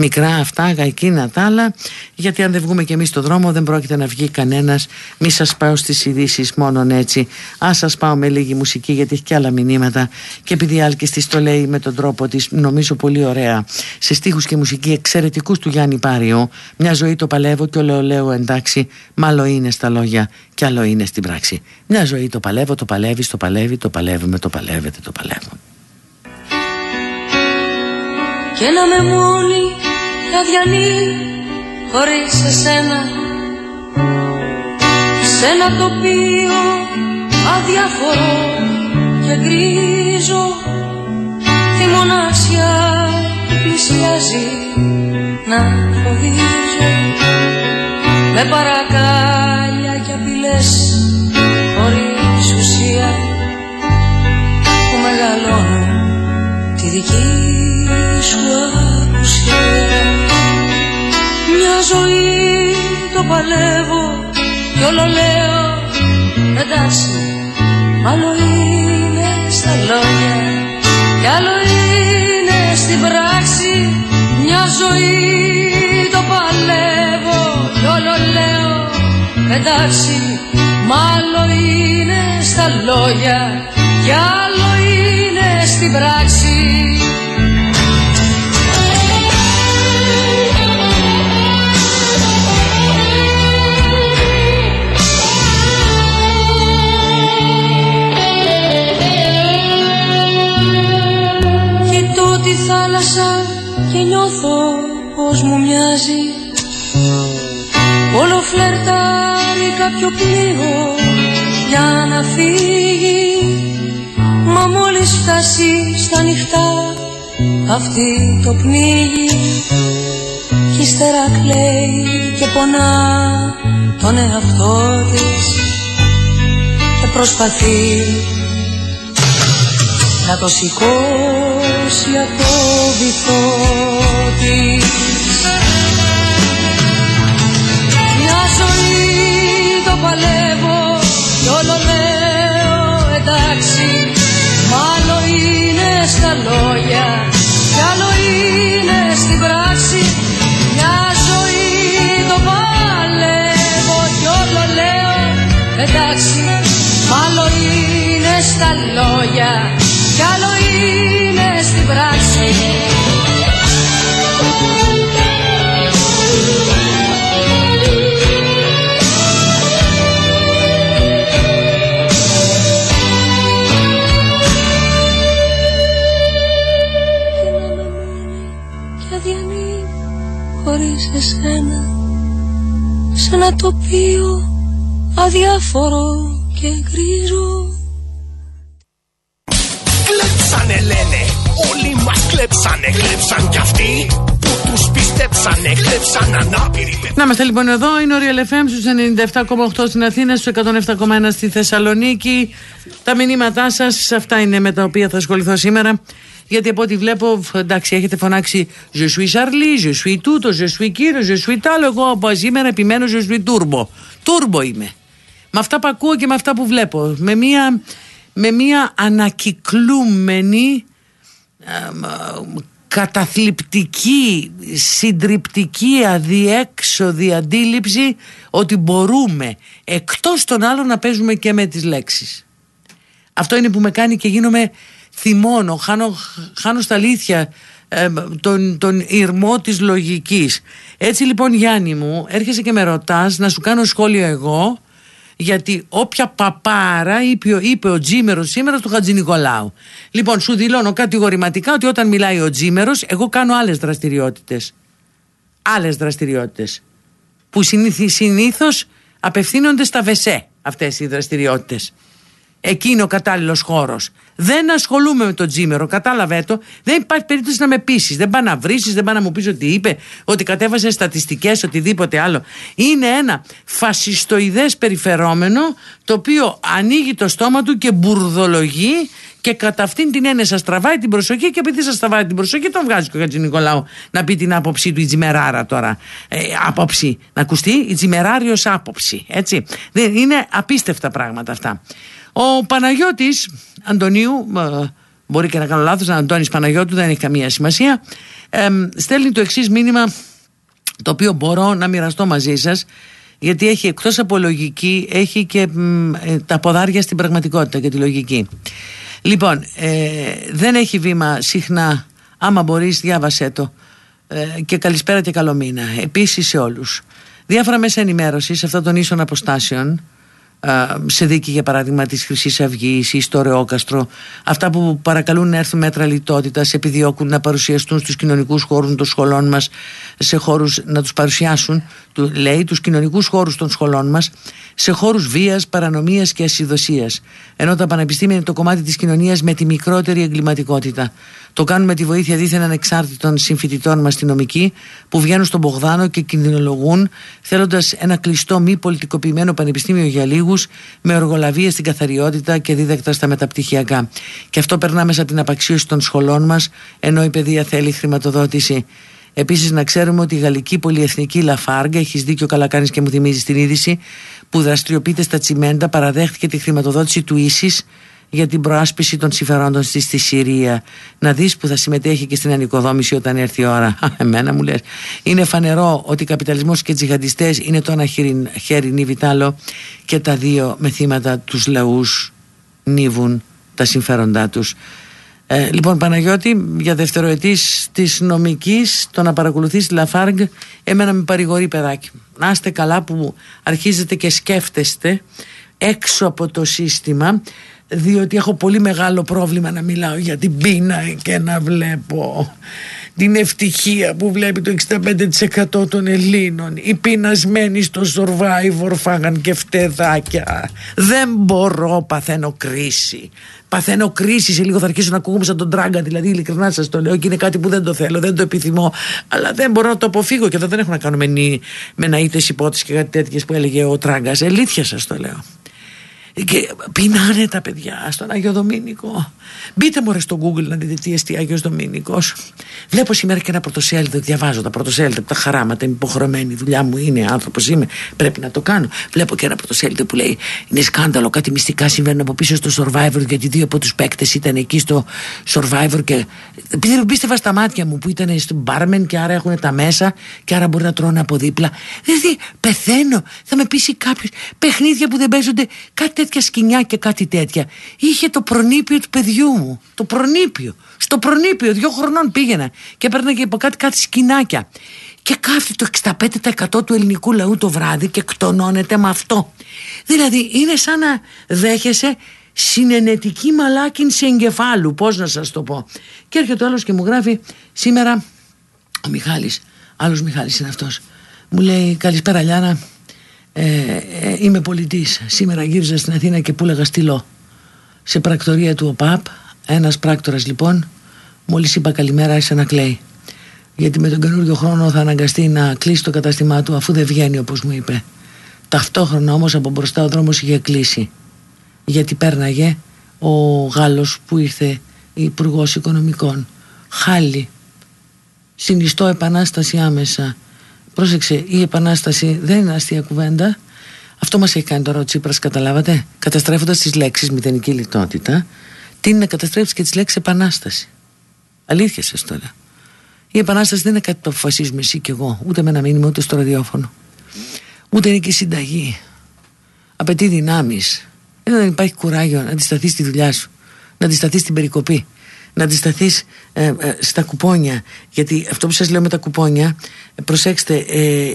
S2: μικρά αυτά, εκείνα τα άλλα. Γιατί αν δεν βγούμε κι εμείς στον δρόμο, δεν πρόκειται να βγει κανένας. Μη σας πάω στις ειδήσει μόνον έτσι. Α σας πάω με λίγη μουσική, γιατί έχει και άλλα μηνύματα. Και επειδή η Άλκη τη το λέει με τον τρόπο της, νομίζω πολύ ωραία. Σε στίχους και μουσική εξαιρετικούς του Γιάννη Πάριο. Μια ζωή το παλεύω και όλο λέω εντάξει. Μάλλον είναι στα λόγια και άλλο είναι στην πράξη. Μια ζωή το παλεύω, το παλεύεις, το παλεύει, το παλεύουμε, το παλεύετε, το παλεύω.
S6: Και να με μόνη αδιανή χωρίς εσένα. Σ' ένα τοπίο αδιαφορό και γκρίζο Τη μοναξιά πλησιάζει να φοβίζω Με παρακάλια κι όλο λέω εντάξει άλλο είναι στα λόγια. Κι άλλο είναι στην πράξη μια ζωή το παλεύω κι όλο λέω εντάξει μάλλον είναι στα λόγια. Κι άλλο είναι στην πράξη κάποιο πλοίο για να φύγει Μα μόλις φτάσει στα νυχτά αυτή το πνίγει Κι ύστερα κλαίει και πονά τον εαυτό της Και προσπαθεί να το σηκώσει από το βυθό της. Μια ζωή το παλεύω κι όλο λέω εντάξει Μάλλον είναι στα λόγια κι άλλο είναι στην πράξη. Μια ζωή το παλεύω κι όλο λέω εντάξει Μάλλον είναι στα λόγια κι άλλο είναι στην πράξη ένα τοπίο αδιάφορο και γκρίζο
S5: κλέψανε λένε. Όλοι μας κλέψανε, κλέψαν κι αυτοί που τους πιστέψανε, κλέψαν ανάπηροι
S2: Να είμαστε λοιπόν εδώ, είναι ο Real FM στους 97,8 στην Αθήνα, στους 107,1 στη Θεσσαλονίκη Τα μηνύματά σας, αυτά είναι με τα οποία θα ασχοληθώ σήμερα γιατί από ό,τι βλέπω, εντάξει, έχετε φωνάξει Je suis Charlie, je suis τούτο, je suis κύριο, je suis τάλο. Εγώ από σήμερα επιμένω je suis turbo. Turbo είμαι. Με αυτά που ακούω και με αυτά που βλέπω. Με μια με μια ανακυκλούμενη καταθλιπτική, συντριπτική, αδιέξοδη αντίληψη ότι μπορούμε εκτός των άλλων να παίζουμε και με τις λέξεις. Αυτό είναι που με κάνει και γίνομαι θυμώνω, χάνω, χάνω στα αλήθεια τον, τον ήρμό της λογικής. Έτσι λοιπόν Γιάννη μου έρχεσαι και με ρωτάς να σου κάνω σχόλιο εγώ γιατί όποια παπάρα είπε, είπε ο Τζίμερος σήμερα του Χατζη Νικολάου. Λοιπόν, σου δηλώνω κατηγορηματικά ότι όταν μιλάει ο Τζίμερος, εγώ κάνω άλλες δραστηριότητες. Άλλες δραστηριότητες. Που συνήθως απευθύνονται στα βεσέ αυτές οι δραστηριότητες. Εκεί είναι ο κατάλληλος χώρος. Δεν ασχολούμαι με τον Τζίμερο, κατάλαβε το. Δεν υπάρχει περίπτωση να με πείσεις. Δεν πάει να βρει, δεν πάει να μου πεις ότι είπε, ότι κατέβασε στατιστικές, οτιδήποτε άλλο. Είναι ένα φασιστοειδές περιφερόμενο το οποίο ανοίγει το στόμα του και μπουρδολογεί και κατά αυτήν την έννοια σας τραβάει την προσοχή και επειδή σας τραβάει την προσοχή, τον βγάζει και ο Χατζη Νικολάου να πει την άποψή του, η Τζιμεράρα τώρα. Ε, άποψη. Να ακουστεί, η Τζιμεράριο άποψη. Έτσι. Δεν, είναι απίστευτα πράγματα αυτά. Ο Παναγιώτης Αντωνίου, μπορεί και να κάνω λάθος, Αντώνης Παναγιώτου δεν έχει καμία σημασία, στέλνει το εξής μήνυμα το οποίο μπορώ να μοιραστώ μαζί σας γιατί έχει εκτός από λογική έχει και ε, τα ποδάρια στην πραγματικότητα και τη λογική. Λοιπόν, ε, δεν έχει βήμα συχνά, άμα μπορείς διάβασέ το ε, και καλησπέρα και καλό μήνα. Επίσης σε όλους. Διάφορα μέσα ενημέρωσης σε αυτόν τον ίσον αποστάσεων σε δίκη για παράδειγμα της Χρυσής Αυγής ή στο Ρεόκαστρο αυτά που παρακαλούν να έρθουν μέτρα λιτότητας επιδιώκουν να παρουσιαστούν στους κοινωνικούς χώρους των σχολών μας σε χώρους να τους παρουσιάσουν του, λέει τους κοινωνικούς χώρους των σχολών μας σε χώρους βίας, παρανομίας και ασυδοσίας ενώ τα πανεπιστήμια είναι το κομμάτι της κοινωνίας με τη μικρότερη εγκληματικότητα το κάνουμε με τη βοήθεια δίθεν ανεξάρτητων συμφοιτητών μας αστυνομική που βγαίνουν στον Μπογδάνο και κινδυνολογούν θέλοντας ένα κλειστό μη πολιτικοποιημένο πανεπιστήμιο για λίγους με οργολαβία στην καθαριότητα και δίδακτα στα μεταπτυχιακά. Και αυτό περνά μέσα από την απαξίωση των σχολών μας ενώ η παιδεία θέλει χρηματοδότηση. Επίσης, να ξέρουμε ότι η γαλλική πολυεθνική Λαφάργκα, έχεις δίκιο καλά κάνεις και μου θυμίζεις την είδηση, που δραστηριοποιείται στα τσιμέντα, παραδέχτηκε τη χρηματοδότηση του ίσης για την προάσπιση των συμφερόντων στη, στη Συρία. Να δεις που θα συμμετέχει και στην ανοικοδόμηση όταν έρθει η ώρα. Εμένα μου λες. Είναι φανερό ότι ο καπιταλισμός και οι τζιχαντιστές είναι το ένα χέρι νιβιτάλο και τα δύο με θύματα τους λαούς νύβουν τα συμφέροντά τους. Ε, λοιπόν Παναγιώτη για δευτεροετής της νομικής το να παρακολουθείς Λαφάργκ εμένα με παρηγορεί παιδάκι να είστε καλά που αρχίζετε και σκέφτεστε έξω από το σύστημα διότι έχω πολύ μεγάλο πρόβλημα να μιλάω για την πείνα και να βλέπω την ευτυχία που βλέπει το 65% των Ελλήνων. Οι πεινασμένοι στο Survivor φάγαν και φτεδάκια. Δεν μπορώ παθαίνω κρίση. Παθαίνω κρίση σε λίγο θα αρχίσω να ακούγομαι σαν τον Τράγκα δηλαδή ειλικρινά σας το λέω και είναι κάτι που δεν το θέλω δεν το επιθυμώ. Αλλά δεν μπορώ να το αποφύγω και εδώ δεν έχω να κάνω με, με ναΐτες υπόθεση και κάτι τέτοιες που έλεγε ο Τράγκας. Ελήθεια σας το λέω και πεινάνε τα παιδιά στον Άγιο Δομήνικο. Μπείτε μωρέ στο Google να δείτε τι εστί Άγιος Δομήνικος. Βλέπω σήμερα και ένα πρωτοσέλιδο, διαβάζω τα πρωτοσέλιδα, τα χαράματα, είμαι υποχρεωμένη, η δουλειά μου είναι, άνθρωπος είμαι, πρέπει να το κάνω. Βλέπω και ένα πρωτοσέλιδο που λέει είναι σκάνδαλο, κάτι μυστικά συμβαίνουν από πίσω στο Survivor γιατί δύο από τους παίκτες ήταν εκεί στο Survivor και πίστευα στα μάτια μου που ήταν στο μπάρμεν και άρα έχουν τα μέσα και άρα μπορεί να τρώνε από δίπλα. Δηλαδή πεθαίνω, θα με πείσει κάποιος παιχνίδια που δεν παίζονται κάτι τέτοια σκηνιά και κάτι τέτοια. Είχε το προνήπιο του παιδιού μου. Το προνήπιο. Στο προνήπιο, δύο χρονών πήγαινα και έπαιρνα και από κάτι κάτι σκηνάκια. Και κάθεται το 65% του ελληνικού λαού το βράδυ και κτονώνεται με αυτό. Δηλαδή είναι σαν να δέχεσαι συνενετική μαλάκινση εγκεφάλου. Πώς να σας το πω. Και έρχεται ο άλλος και μου γράφει σήμερα ο Μιχάλης, άλλος Μιχάλης είναι αυτός. Μου λέει καλησπέρα Λιάνα, ε, ε, είμαι πολιτής. Σήμερα γύριζα στην Αθήνα και πούλεγα στυλό. Σε πρακτορία του ΟΠΑΠ. Ένας πράκτορας λοιπόν μόλις είπα καλημέρα άρχισε να κλαίει. Γιατί με τον καινούριο χρόνο θα αναγκαστεί να κλείσει το κατάστημά του αφού δεν βγαίνει όπως μου είπε. Ταυτόχρονα όμως από μπροστά ο δρόμος είχε κλείσει. Γιατί πέρναγε ο Γάλλος που ήρθε υπουργός Οικονομικών. Χάλι. Συνιστώ επανάσταση άμεσα Πρόσεξε, η επανάσταση δεν είναι αστεία κουβέντα, Αυτό μας έχει κάνει τώρα ο Τσίπρας, καταλάβατε, καταστρέφοντας τις λέξεις μηδενική λιτότητα, τι είναι να καταστρέψεις και τις λέξεις επανάσταση. Αλήθεια σας το λέω. Η επανάσταση δεν είναι κάτι που αποφασίζουμε εσύ και εγώ, ούτε με ένα μήνυμα, ούτε στο ραδιόφωνο. Ούτε είναι και η συνταγή. Απαιτεί δυνάμεις. Δεν υπάρχει κουράγιο να αντισταθείς στη δουλειά σου, να αντισταθείς στην περικοπή να αντισταθείς ε, ε, στα κουπόνια. Γιατί αυτό που σας λέω με τα κουπόνια, ε, προσέξτε, ε,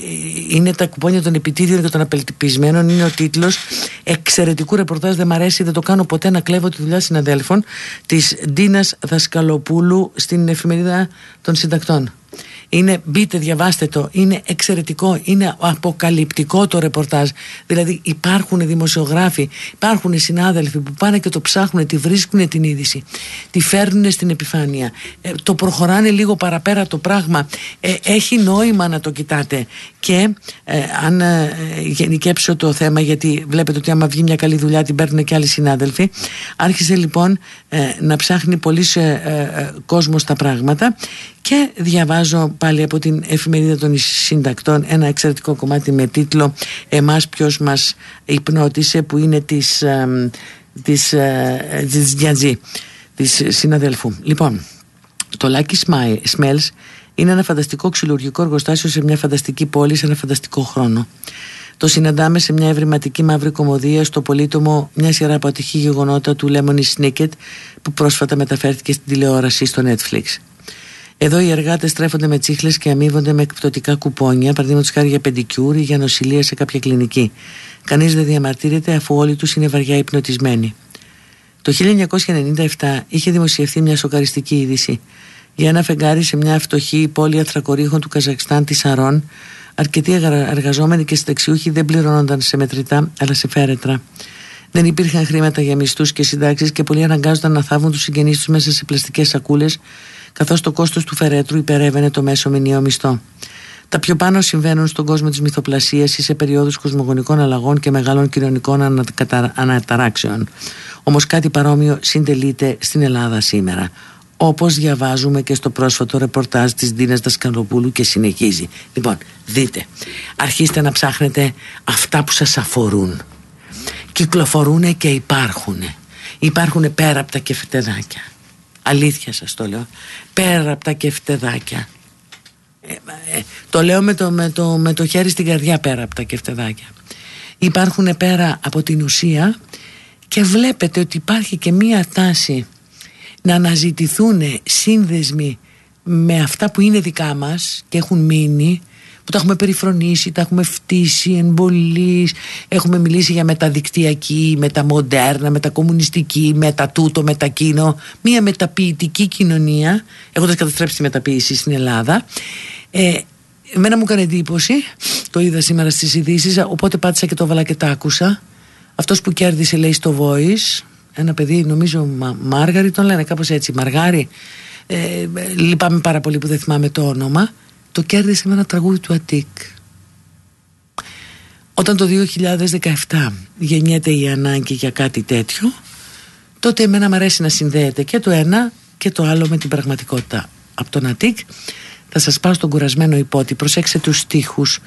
S2: είναι τα κουπόνια των επιτίδιων και των απελπισμένων. Είναι ο τίτλος εξαιρετικού ρεπορτάζ. Δεν μ' αρέσει, δεν το κάνω ποτέ να κλέβω τη δουλειά συναδέλφων της Ντίνας Δασκαλοπούλου στην εφημερίδα των συντακτών. Είναι, μπείτε, διαβάστε το. Είναι εξαιρετικό, είναι αποκαλυπτικό το ρεπορτάζ. Δηλαδή υπάρχουν δημοσιογράφοι, υπάρχουν συνάδελφοι που πάνε και το ψάχνουν, τη βρίσκουν την είδηση, τη φέρνουν στην επιφάνεια, ε, το προχωράνε λίγο παραπέρα το πράγμα. Ε, έχει νόημα να το κοιτάτε. Και ε, αν ε, γενικέψω το θέμα, γιατί βλέπετε ότι άμα βγει μια καλή δουλειά την παίρνουν και άλλοι συνάδελφοι, άρχισε λοιπόν να ψάχνει πολλοί κόσμο τα πράγματα και διαβάζω πάλι από την εφημερίδα των συντακτών ένα εξαιρετικό κομμάτι με τίτλο «Εμάς ποιος μας υπνώτισε» που είναι της, της, ε, της Γιαντζή, της συναδέλφου. Λοιπόν, το Lucky Smells είναι ένα φανταστικό ξυλουργικό εργοστάσιο σε μια φανταστική πόλη σε ένα φανταστικό χρόνο. Το συναντάμε σε μια ευρηματική μαύρη κομμωδία στο πολύτομο μια σειρά από ατυχή γεγονότα του Lemony Snicket που πρόσφατα μεταφέρθηκε στην τηλεόραση στο Netflix. Εδώ οι εργάτες τρέφονται με τσίχλες και αμείβονται με εκπτωτικά κουπόνια, παραδείγματος χάρη για πεντικιούρ ή για νοσηλεία σε κάποια κλινική. Κανείς δεν διαμαρτύρεται αφού όλοι τους είναι βαριά υπνοτισμένοι. Το 1997 είχε δημοσιευθεί μια σοκαριστική είδηση για ένα φεγγάρι σε μια φτωχή πόλη αθρακορίχων του Καζακστάν, της Σαρών. Αρκετοί εργαζόμενοι και συνταξιούχοι δεν πληρώνονταν σε μετρητά αλλά σε φέρετρα. Δεν υπήρχαν χρήματα για μισθούς και συντάξεις και πολλοί αναγκάζονταν να θάβουν τους συγγενείς τους μέσα σε πλαστικές σακούλες καθώς το κόστος του φερέτρου υπερεύαινε το μέσο μηνιαίο μισθό. Τα πιο πάνω συμβαίνουν στον κόσμο της μυθοπλασίας ή σε περίοδους κοσμογονικών αλλαγών και μεγάλων κοινωνικών αναταράξεων. Όμως κάτι παρόμοιο συντελείται στην Ελλάδα σήμερα. Όπως διαβάζουμε και στο πρόσφατο ρεπορτάζ της Δίνας Δασκαλοπούλου και συνεχίζει. Λοιπόν, δείτε, αρχίστε να ψάχνετε αυτά που σας αφορούν. Κυκλοφορούν και υπάρχουν. Υπάρχουν πέρα από τα κεφτεδάκια Αλήθεια σας το λέω. Πέρα από τα κεφτεδάκια. Ε, ε, το λέω με το, με, το, με το χέρι στην καρδιά πέρα από τα κεφτεδάκια. Υπάρχουν πέρα από την ουσία και βλέπετε ότι υπάρχει και μία τάση να αναζητηθούν σύνδεσμοι με αυτά που είναι δικά μας και έχουν μείνει που τα έχουμε περιφρονήσει, τα έχουμε φτύσει εμπολείς, έχουμε μιλήσει για μεταδικτυακή, μεταμοντέρνα, μετακομμουνιστική, μετατούτο, μετακίνο, μια μεταποιητική κοινωνία, έχοντας καταστρέψει τη μεταποίηση στην Ελλάδα. Ε, εμένα μου έκανε εντύπωση, το είδα σήμερα στις ειδήσεις, οπότε πάτησα και το έβαλα και τα άκουσα. Αυτός που κέρδισε λέει στο Voice, ένα παιδί νομίζω Μα, Μάργαρη τον λένε κάπως έτσι, Μαργάρη, ε, λυπάμαι πάρα πολύ που δεν θυμάμαι το όνομα το κέρδισε με ένα τραγούδι του Αττικ. Όταν το 2017 γεννιέται η ανάγκη για κάτι τέτοιο, τότε εμένα μου αρέσει να συνδέεται και το ένα και το άλλο με την πραγματικότητα. Από τον Αττικ θα σας πάω στον κουρασμένο υπότι, προσέξτε τους στίχους.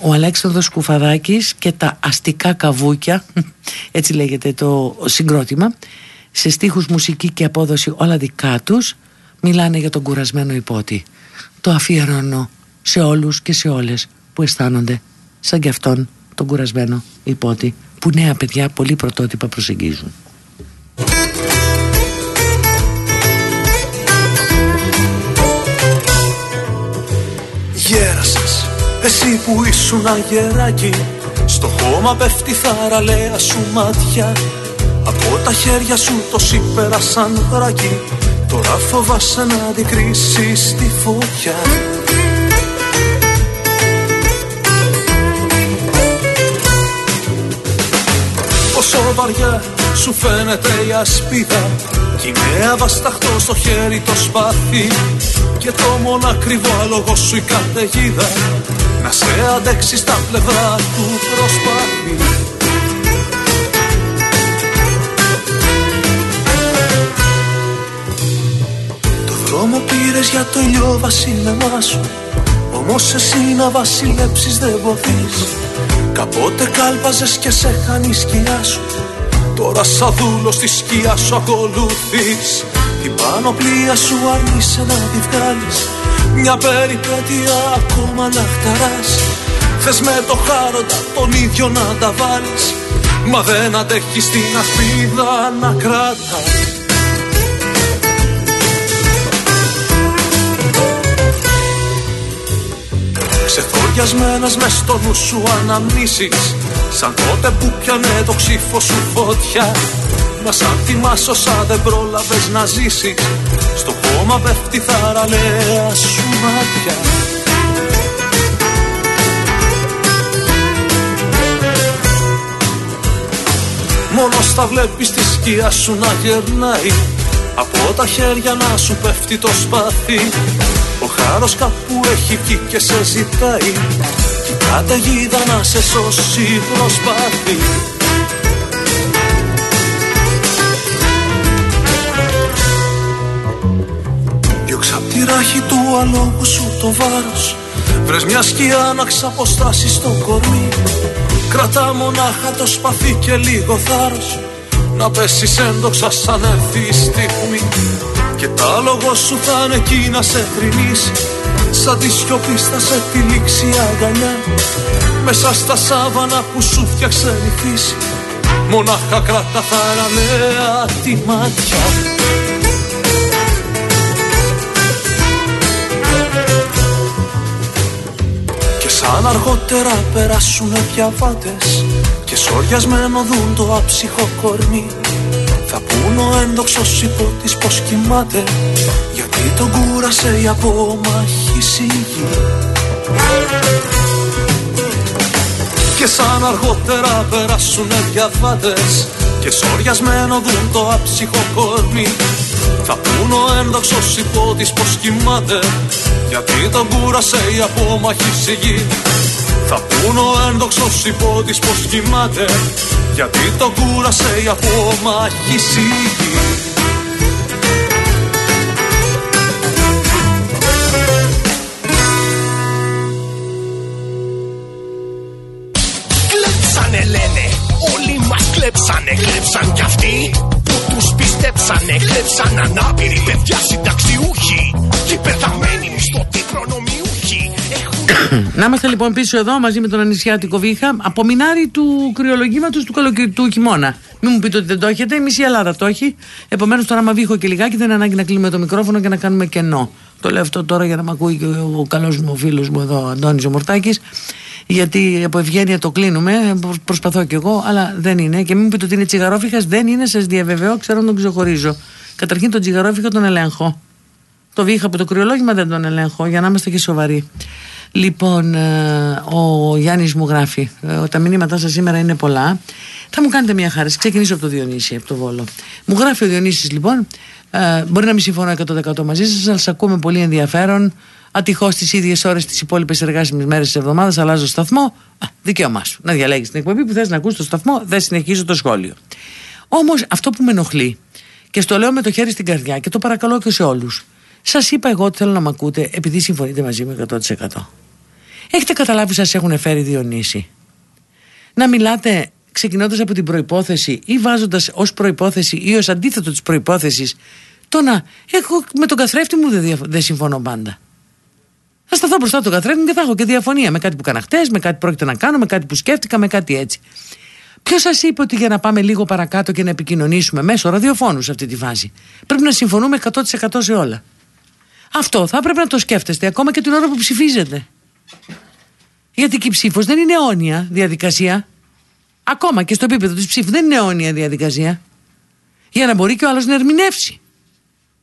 S2: Ο Αλέξανδρος Κουφαδάκης και τα αστικά καβούκια, έτσι λέγεται το συγκρότημα, σε στίχους μουσική και απόδοση όλα δικά τους, μιλάνε για τον κουρασμένο υπότι το αφιερώνω σε όλους και σε όλες που αισθάνονται σαν κι αυτόν τον κουρασμένο υπότι που νέα παιδιά πολύ πρωτότυπα προσεγγίζουν.
S4: Γέρασες, εσύ που ήσουν αγεράκι Στο χώμα πέφτει θαραλέα σου μάτια Από τα χέρια σου το πέρασαν βράκι Τώρα φοβάσαι να αντικρίσεις τη φωτιά. Πόσο βαριά σου φαίνεται η ασπίδα Κι είναι αβασταχτό στο χέρι το σπάθι Και το μόνο ακριβό άλογο σου η καταιγίδα Να σε αντέξει στα πλευρά του προσπάθει πήρες για το βασίλεμά σου.
S7: Όμως εσύ να βασιλέψεις δεν μπορείς Κάποτε κάλπαζες και σε χάνει η σκιά σου. Τώρα σαν δούλος στη σκιά σου ακολουθείς. Την πανοπλία σου αρνείσαι να τη βγάλεις. Μια περιπέτεια ακόμα να χταράς. Θες με το χάροντα τον ίδιο να τα βάλεις. Μα δεν αντέχεις την ασπίδα να κρατάς Ξεθοριασμένες μες στο νου σου αναμνήσεις. Σαν τότε που πιανε το ξύφο σου φωτιά. Μα σαν θυμάσαι όσα δεν πρόλαβες να ζήσεις. Στο κόμμα πέφτει θαραλέα σου μάτια. Μόνο στα βλέπεις τη σκιά σου να γερνάει. Από τα χέρια να σου πέφτει το σπαθί Ο χάρος κάπου έχει βγει και σε ζητάει. Κι η καταιγίδα να σε σώσει προσπάθει. Διώξα απ' τη ράχη του αλόγου σου το βάρος. Βρες μια σκιά να ξαποστάσεις στο κορμί. Κρατά μονάχα το σπαθί και λίγο θάρρος. Να πέσεις έντοξα σαν έρθει η στιγμή Και τα λόγο σου θα είναι εκεί να σε θρυνήσει Σαν τη σιωπή θα σε τυλίξει αγκαλιά. Μέσα στα σάβανα που σου φτιάξε η φύση. Μονάχα κράτα θαραλέα τη μάτια. Αν αργότερα περάσουν διαβάτες Και σοριασμένο δουν το άψυχο κορμί Θα πούν ο ένδοξος υπότης πως κοιμάται Γιατί τον κούρασε η απόμαχη σιγή Και σαν αργότερα περάσουν διαβάτες Και σοριασμένο δουν το άψυχο κορμί. Θα πούν ο ένδοξος υπότης πως κοιμάται Γιατί τον κούρασε η απόμαχη σιγή Θα πούν ο ένδοξος υπότης πως κοιμάται Γιατί τον κούρασε η απόμαχη
S2: Να είμαστε λοιπόν πίσω εδώ μαζί με τον Ανησιάτικο Βίχα από μινάρι του κρυολογήματος του, καλοκαι... του χειμώνα. Μην μου πείτε ότι δεν το έχετε, η μισή Ελλάδα το έχει. Επομένως τώρα, άμα βήχω και λιγάκι, δεν είναι ανάγκη να κλείνουμε το μικρόφωνο και να κάνουμε κενό. Το λέω αυτό τώρα για να με ακούει και ο, ο καλός μου φίλος μου εδώ, Αντώνης Ομορτάκη γιατί από ευγένεια το κλείνουμε. Προσπαθώ κι εγώ, αλλά δεν είναι. Και μην μου πείτε ότι είναι τσιγαρόφιχας, δεν είναι, σας διαβεβαιώ, ξέρω να τον ξεχωρίζω. Καταρχήν τον τσιγαρόφιχα τον ελέγχω. Το βήχα από το κρυολόγημα δεν τον ελέγχω, για να είμαστε και σοβαροί. Λοιπόν, ε, ο Γιάννης μου γράφει. Ε, τα μηνύματά σας σήμερα είναι πολλά. Θα μου κάνετε μια χάρη. Ξεκινήσω από το Διονύση, από το Βόλο. Μου γράφει ο Διονύσης λοιπόν. Ε, μπορεί να μην συμφωνώ 100% μαζί σας, αλλά σας ακούμε πολύ ενδιαφέρον. Ατυχώς τις ίδιες ώρες τις υπόλοιπες εργάσιμες μέρες της εβδομάδας αλλάζω σταθμό. Α, δικαίωμά σου. Να διαλέγεις την εκπομπή που θες να ακούσει το σταθμό, δεν συνεχίζω το σχόλιο. Όμως αυτό που με ενοχλεί και στο λέω με το χέρι στην καρδιά και το παρακαλώ και σε όλους. Σας είπα εγώ ότι θέλω να με ακούτε επειδή συμφωνείτε μαζί μου 100%. Έχετε καταλάβει σας έχουν φέρει Διονύση. Να μιλάτε ξεκινώντας από την προπόθεση ή βάζοντας ως προπόθεση ή ως αντίθετο της προπόθεση το να. Εγώ με τον καθρέφτη μου δεν, δεν συμφωνώ πάντα. Θα σταθώ μπροστά του καθρέφτη και θα έχω και διαφωνία με κάτι που έκανα χτες, με κάτι που πρόκειται να κάνω, με κάτι που σκέφτηκα, με κάτι έτσι. Ποιος σας είπε ότι για να πάμε λίγο παρακάτω και να επικοινωνήσουμε μέσω ραδιοφώνου σε αυτή τη φάση, πρέπει να συμφωνούμε 100% σε όλα. Αυτό θα πρέπει να το σκέφτεστε ακόμα και την ώρα που ψηφίζετε. Γιατί και η ψήφος δεν είναι αιώνια διαδικασία. Ακόμα και στο επίπεδο της ψήφου δεν είναι αιώνια διαδικασία. Για να μπορεί και ο άλλος να ερμηνεύσει.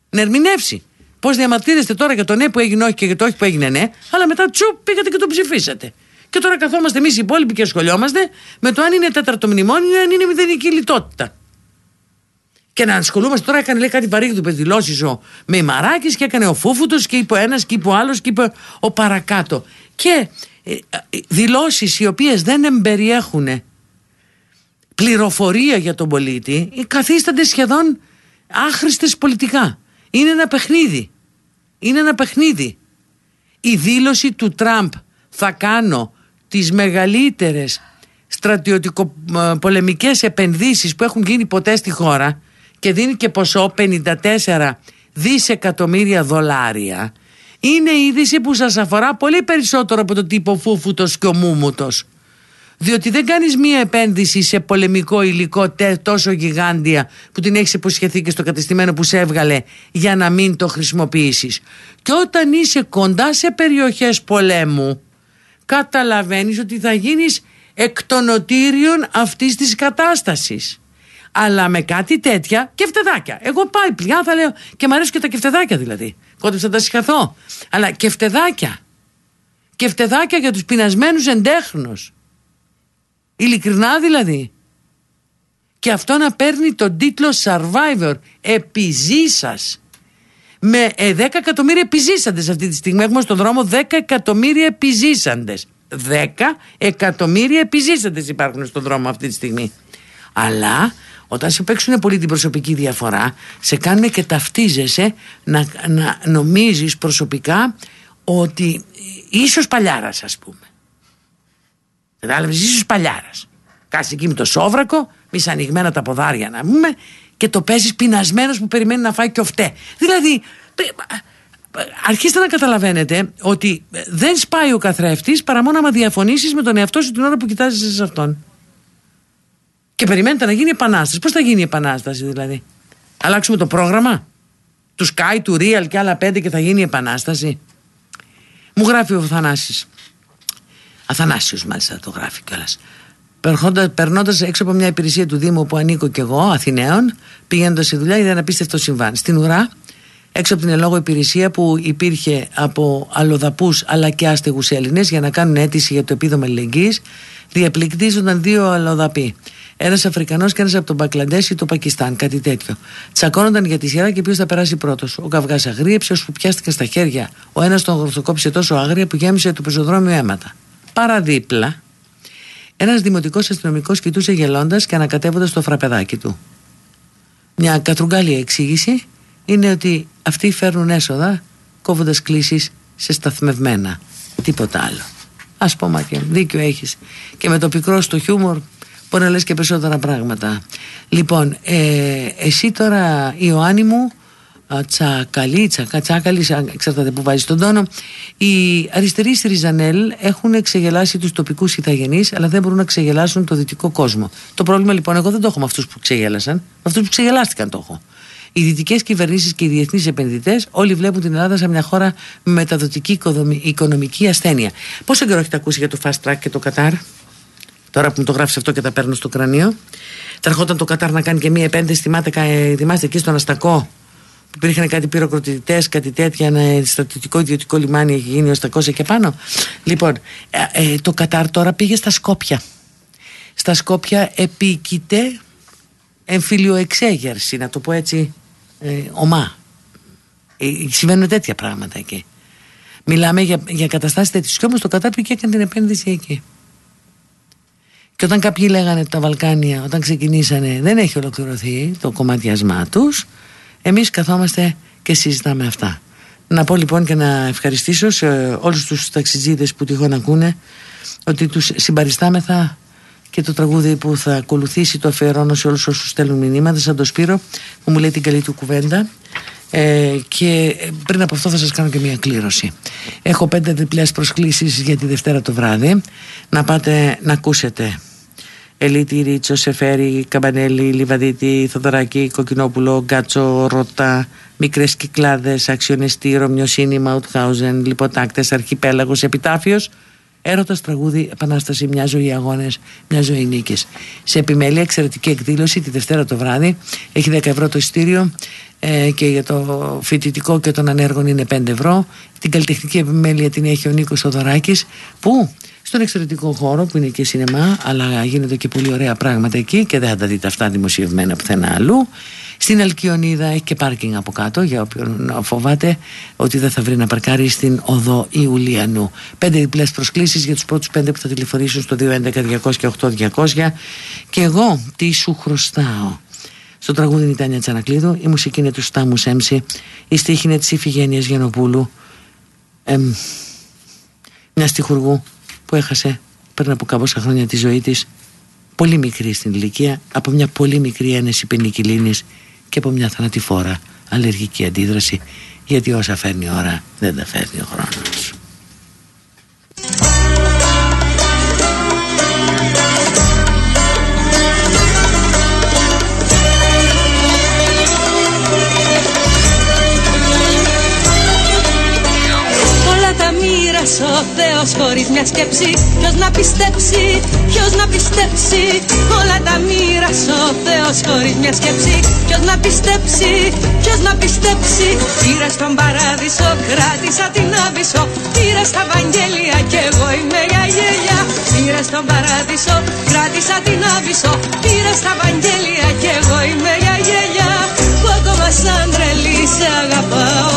S2: Να ερμηνεύσει. Πώς διαμαρτύρεστε τώρα για το ναι που έγινε όχι και για το όχι που έγινε ναι, αλλά μετά τσουπ πήγατε και το ψηφίσατε. Και τώρα καθόμαστε εμείς οι υπόλοιποι και ασχολιόμαστε με το αν είναι τέταρτο μνημόνιο ή αν είναι μηδενική λιτότητα. Και να ασχολούμαστε τώρα, έκανε λέει κάτι βαρύγδουπε δηλώσει ο Μεϊμαράκης και έκανε ο Φούφουτος και είπε ο ένας και είπε ο άλλος και είπε ο παρακάτω. Και ε, ε, δηλώσεις οι οποίες δεν εμπεριέχουν πληροφορία για τον πολίτη καθίστανται σχεδόν άχρηστες πολιτικά. Είναι ένα παιχνίδι. Είναι ένα παιχνίδι. η δήλωση του Τραμπ θα κάνω τις μεγαλύτερες στρατιωτικοπολεμικές επενδύσεις που έχουν γίνει ποτέ στη χώρα και δίνει και ποσό 54 δισεκατομμύρια δολάρια είναι είδηση που σας αφορά πολύ περισσότερο από το τύπο φούφουτος και ομούμουτος. Διότι δεν κάνεις μία επένδυση σε πολεμικό υλικό τόσο γιγάντια που την έχεις υποσχεθεί και στο κατεστημένο που σε έβγαλε για να μην το χρησιμοποιήσεις. Και όταν είσαι κοντά σε περιοχές πολέμου καταλαβαίνεις ότι θα γίνεις εκ των οτήριων αυτής της κατάστασης αλλά με κάτι τέτοια και φτεδάκια. Εγώ πάει πλιά θα λέω και μου αρέσουν και τα κεφτεδάκια δηλαδή. Κόντεψα να τα συγχαθώ. Αλλά κεφτεδάκια. Κεφτεδάκια για τους πεινασμένους εντέχνους. Ειλικρινά δηλαδή. Και αυτό να παίρνει τον τίτλο Survivor επιζήσας με 10 ε, εκατομμύρια επιζήσαντες αυτή τη στιγμή. Έχουμε στον δρόμο 10 εκατομμύρια επιζήσαντες. 10 εκατομμύρια επιζήσαντες υπάρχουν στον δρόμο αυτή τη στιγμή. Αλλά όταν σε παίξουν πολύ την προσωπική διαφορά, σε κάνουν και ταυτίζεσαι να, να νομίζεις προσωπικά ότι ίσως παλιάρας ας πούμε. Κατάλαβες, ίσως παλιάρας. Κάτσε εκεί με το σόβρακο, μη ανοιγμένα τα ποδάρια να πούμε, και το παίζεις πεινασμένος που περιμένει να φάει και οφτέ. Δηλαδή, αρχίστε να καταλαβαίνετε ότι δεν σπάει ο καθρέφτης παρά μόνο άμα διαφωνήσεις με τον εαυτό σου την ώρα που κοιτάζει σε αυτόν. Και περιμένετε να γίνει επανάσταση. Πώς θα γίνει η επανάσταση, δηλαδή; Αλλάξουμε το πρόγραμμα; Του Sky, του Real και άλλα πέντε και θα γίνει η επανάσταση; Μου γράφει ο Θανάσης Αθανάσιος μάλιστα το γράφει κιόλας. Περνώντα έξω από μια υπηρεσία του Δήμου που ανήκω κι εγώ, Αθηναίων, πηγαίνοντας στη δουλειά, είδα ένα απίστευτο συμβάν. Στην ουρά, έξω από την ελόγω υπηρεσία που υπήρχε από αλλοδαπούς αλλά και άστεγους Έλληνες για να κάνουν αίτηση για το επίδομα αλληλεγγύης, διαπληκτίζονταν δύο αλλοδαποί. Ένας Αφρικανός και ένας από τον Μπαγκλαντές ή το Πακιστάν, κάτι τέτοιο. Τσακώνονταν για τη σειρά και ποιος θα περάσει πρώτος. Ο καυγάς αγρίεψε, ώσπου πιάστηκε στα χέρια. Ο ένας τον γορθοκόψε τόσο άγρια που γέμισε το πεζοδρόμιο αίματα παραδίπλα ένας δημοτικός αστυνομικός κοιτούσε γελώντας και ανακατεύοντας το φραπεδάκι του. Μια κατρουγκάλια εξήγηση είναι ότι αυτοί φέρνουν έσοδα κόβοντας κλήσεις σε σταθμευμένα. Τίποτα άλλο. Ας πω και δίκιο έχεις. Και με το πικρό στο χιούμορ μπορεί να λες και περισσότερα πράγματα. Λοιπόν, ε, εσύ τώρα Ιωάννη μου τσακαλί, τσακατσάκαλι, εξαρτάται που βάζεις τον τόνο. Οι αριστεροί στη Ριζανέλ έχουν ξεγελάσει τους τοπικούς ηθαγενείς, αλλά δεν μπορούν να ξεγελάσουν το δυτικό κόσμο. Το πρόβλημα λοιπόν, εγώ δεν το έχω με αυτούς που ξεγέλασαν, με αυτούς που ξεγελάστηκαν το έχω. Οι δυτικές κυβερνήσεις και οι διεθνείς επενδυτές όλοι βλέπουν την Ελλάδα σαν μια χώρα με μεταδοτική οικονομική ασθένεια. Πόσο καιρό έχετε ακούσει για το fast track και το Κατάρ, τώρα που μου το γράφεις αυτό και τα παίρνω στο κρανίο. Θα ερχόταν το Κατάρ να κάνει και μία επένδυση, θυμάστε εκεί στον Αστακό, υπήρχαν κάτι πυροκροτητές, κάτι τέτοια, ένα στρατιωτικό ιδιωτικό λιμάνι έχει γίνει ω 200 και πάνω. Λοιπόν, ε, ε, το Κατάρ τώρα πήγε στα Σκόπια. Στα Σκόπια επίκειται εμφυλιοεξέγερση, να το πω έτσι ε, ομά. Ε, συμβαίνουν τέτοια πράγματα εκεί. Μιλάμε για, για καταστάσεις τέτοιες. Και όμως το Κατάρ πήγε και έκανε την επένδυση εκεί. Και όταν κάποιοι λέγανε τα Βαλκάνια, όταν ξεκινήσανε, δεν έχει ολοκληρωθεί το κομματιασμά τους εμείς καθόμαστε και συζητάμε αυτά. Να πω λοιπόν και να ευχαριστήσω σε όλους τους ταξιτζίδες που τυχόν ακούνε ότι τους συμπαριστάμεθα και το τραγούδι που θα ακολουθήσει το αφιερώνω σε όλους όσους στέλνουν μηνύματα σαν το Σπύρο που μου λέει την καλή του κουβέντα. Ε, και πριν από αυτό θα σας κάνω και μια κλήρωση. Έχω πέντε διπλές προσκλήσεις για τη Δευτέρα το βράδυ. Να πάτε να ακούσετε Ελίτη, Ρίτσο, Σεφέρι, Καμπανέλη, Λιβαδίτη, Θοδωράκη, Κοκκινόπουλο, Γκάτσο, Ρώτα, Μικρές Κυκλάδες, Αξιονεστή, Ρωμιοσύνη, Μαουτχάουζεν, Λιποτάκτες, Αρχιπέλαγος, Επιτάφιος. Έρωτας τραγούδι, Επανάσταση, μια ζωή αγώνες, μια ζωή νίκη. Σε επιμέλεια, εξαιρετική εκδήλωση τη Δευτέρα το βράδυ. Έχει 10 ευρώ το ειστήριο ε, και για το φοιτητικό και των ανέργων είναι 5 ευρώ. Την καλλιτεχνική επιμέλεια την έχει ο Νίκος Θοδωράκης, που στον εξαιρετικό χώρο που είναι και σινεμά αλλά γίνονται και πολύ ωραία πράγματα εκεί και δεν θα τα δείτε αυτά δημοσιευμένα πουθενά αλλού στην Αλκιονίδα έχει και πάρκινγκ από κάτω για όποιον φοβάται ότι δεν θα βρει να παρκάρει στην οδό Ιουλιανού. Πέντε διπλές προσκλήσεις για τους πρώτους πέντε που θα τηλεφορήσουν στο 211 και 8200 και εγώ τι σου χρωστάω. Στο τραγούδι είναι η Τάνια Τσανακλείδου, η μουσική είναι του Στάμου Σέμψη, η στίχη είναι της Ιφηγένειας Γενοπούλου. μια στιχουργού που έχασε πριν από κάμποσα χρόνια τη ζωή της πολύ μικρή στην ηλικία από μια πολύ μικρή ένεση πενικυλίνης και από μια θανατηφόρα αλλεργική αντίδραση γιατί όσα φέρνει η ώρα δεν τα φέρνει ο χρόνος.
S3: Ο Θεός χωρίς μια σκέψη. Ποιος να πιστέψει, ποιος να πιστέψει. Όλα τα μοίρασε ο Θεός χωρίς μια σκέψη. Ποιος να πιστέψει, ποιος να πιστέψει. Πήρα στον παράδεισο, κράτησα την άβυσο. Πήρα στα Βαγγέλια κι εγώ είμαι για γέλια Πήρα στον παράδεισο, κράτησα την άβυσο. Πήρα στα Βαγγέλια κι εγώ είμαι για γέλια Που ακόμα σαν τρελή σε αγαπάω.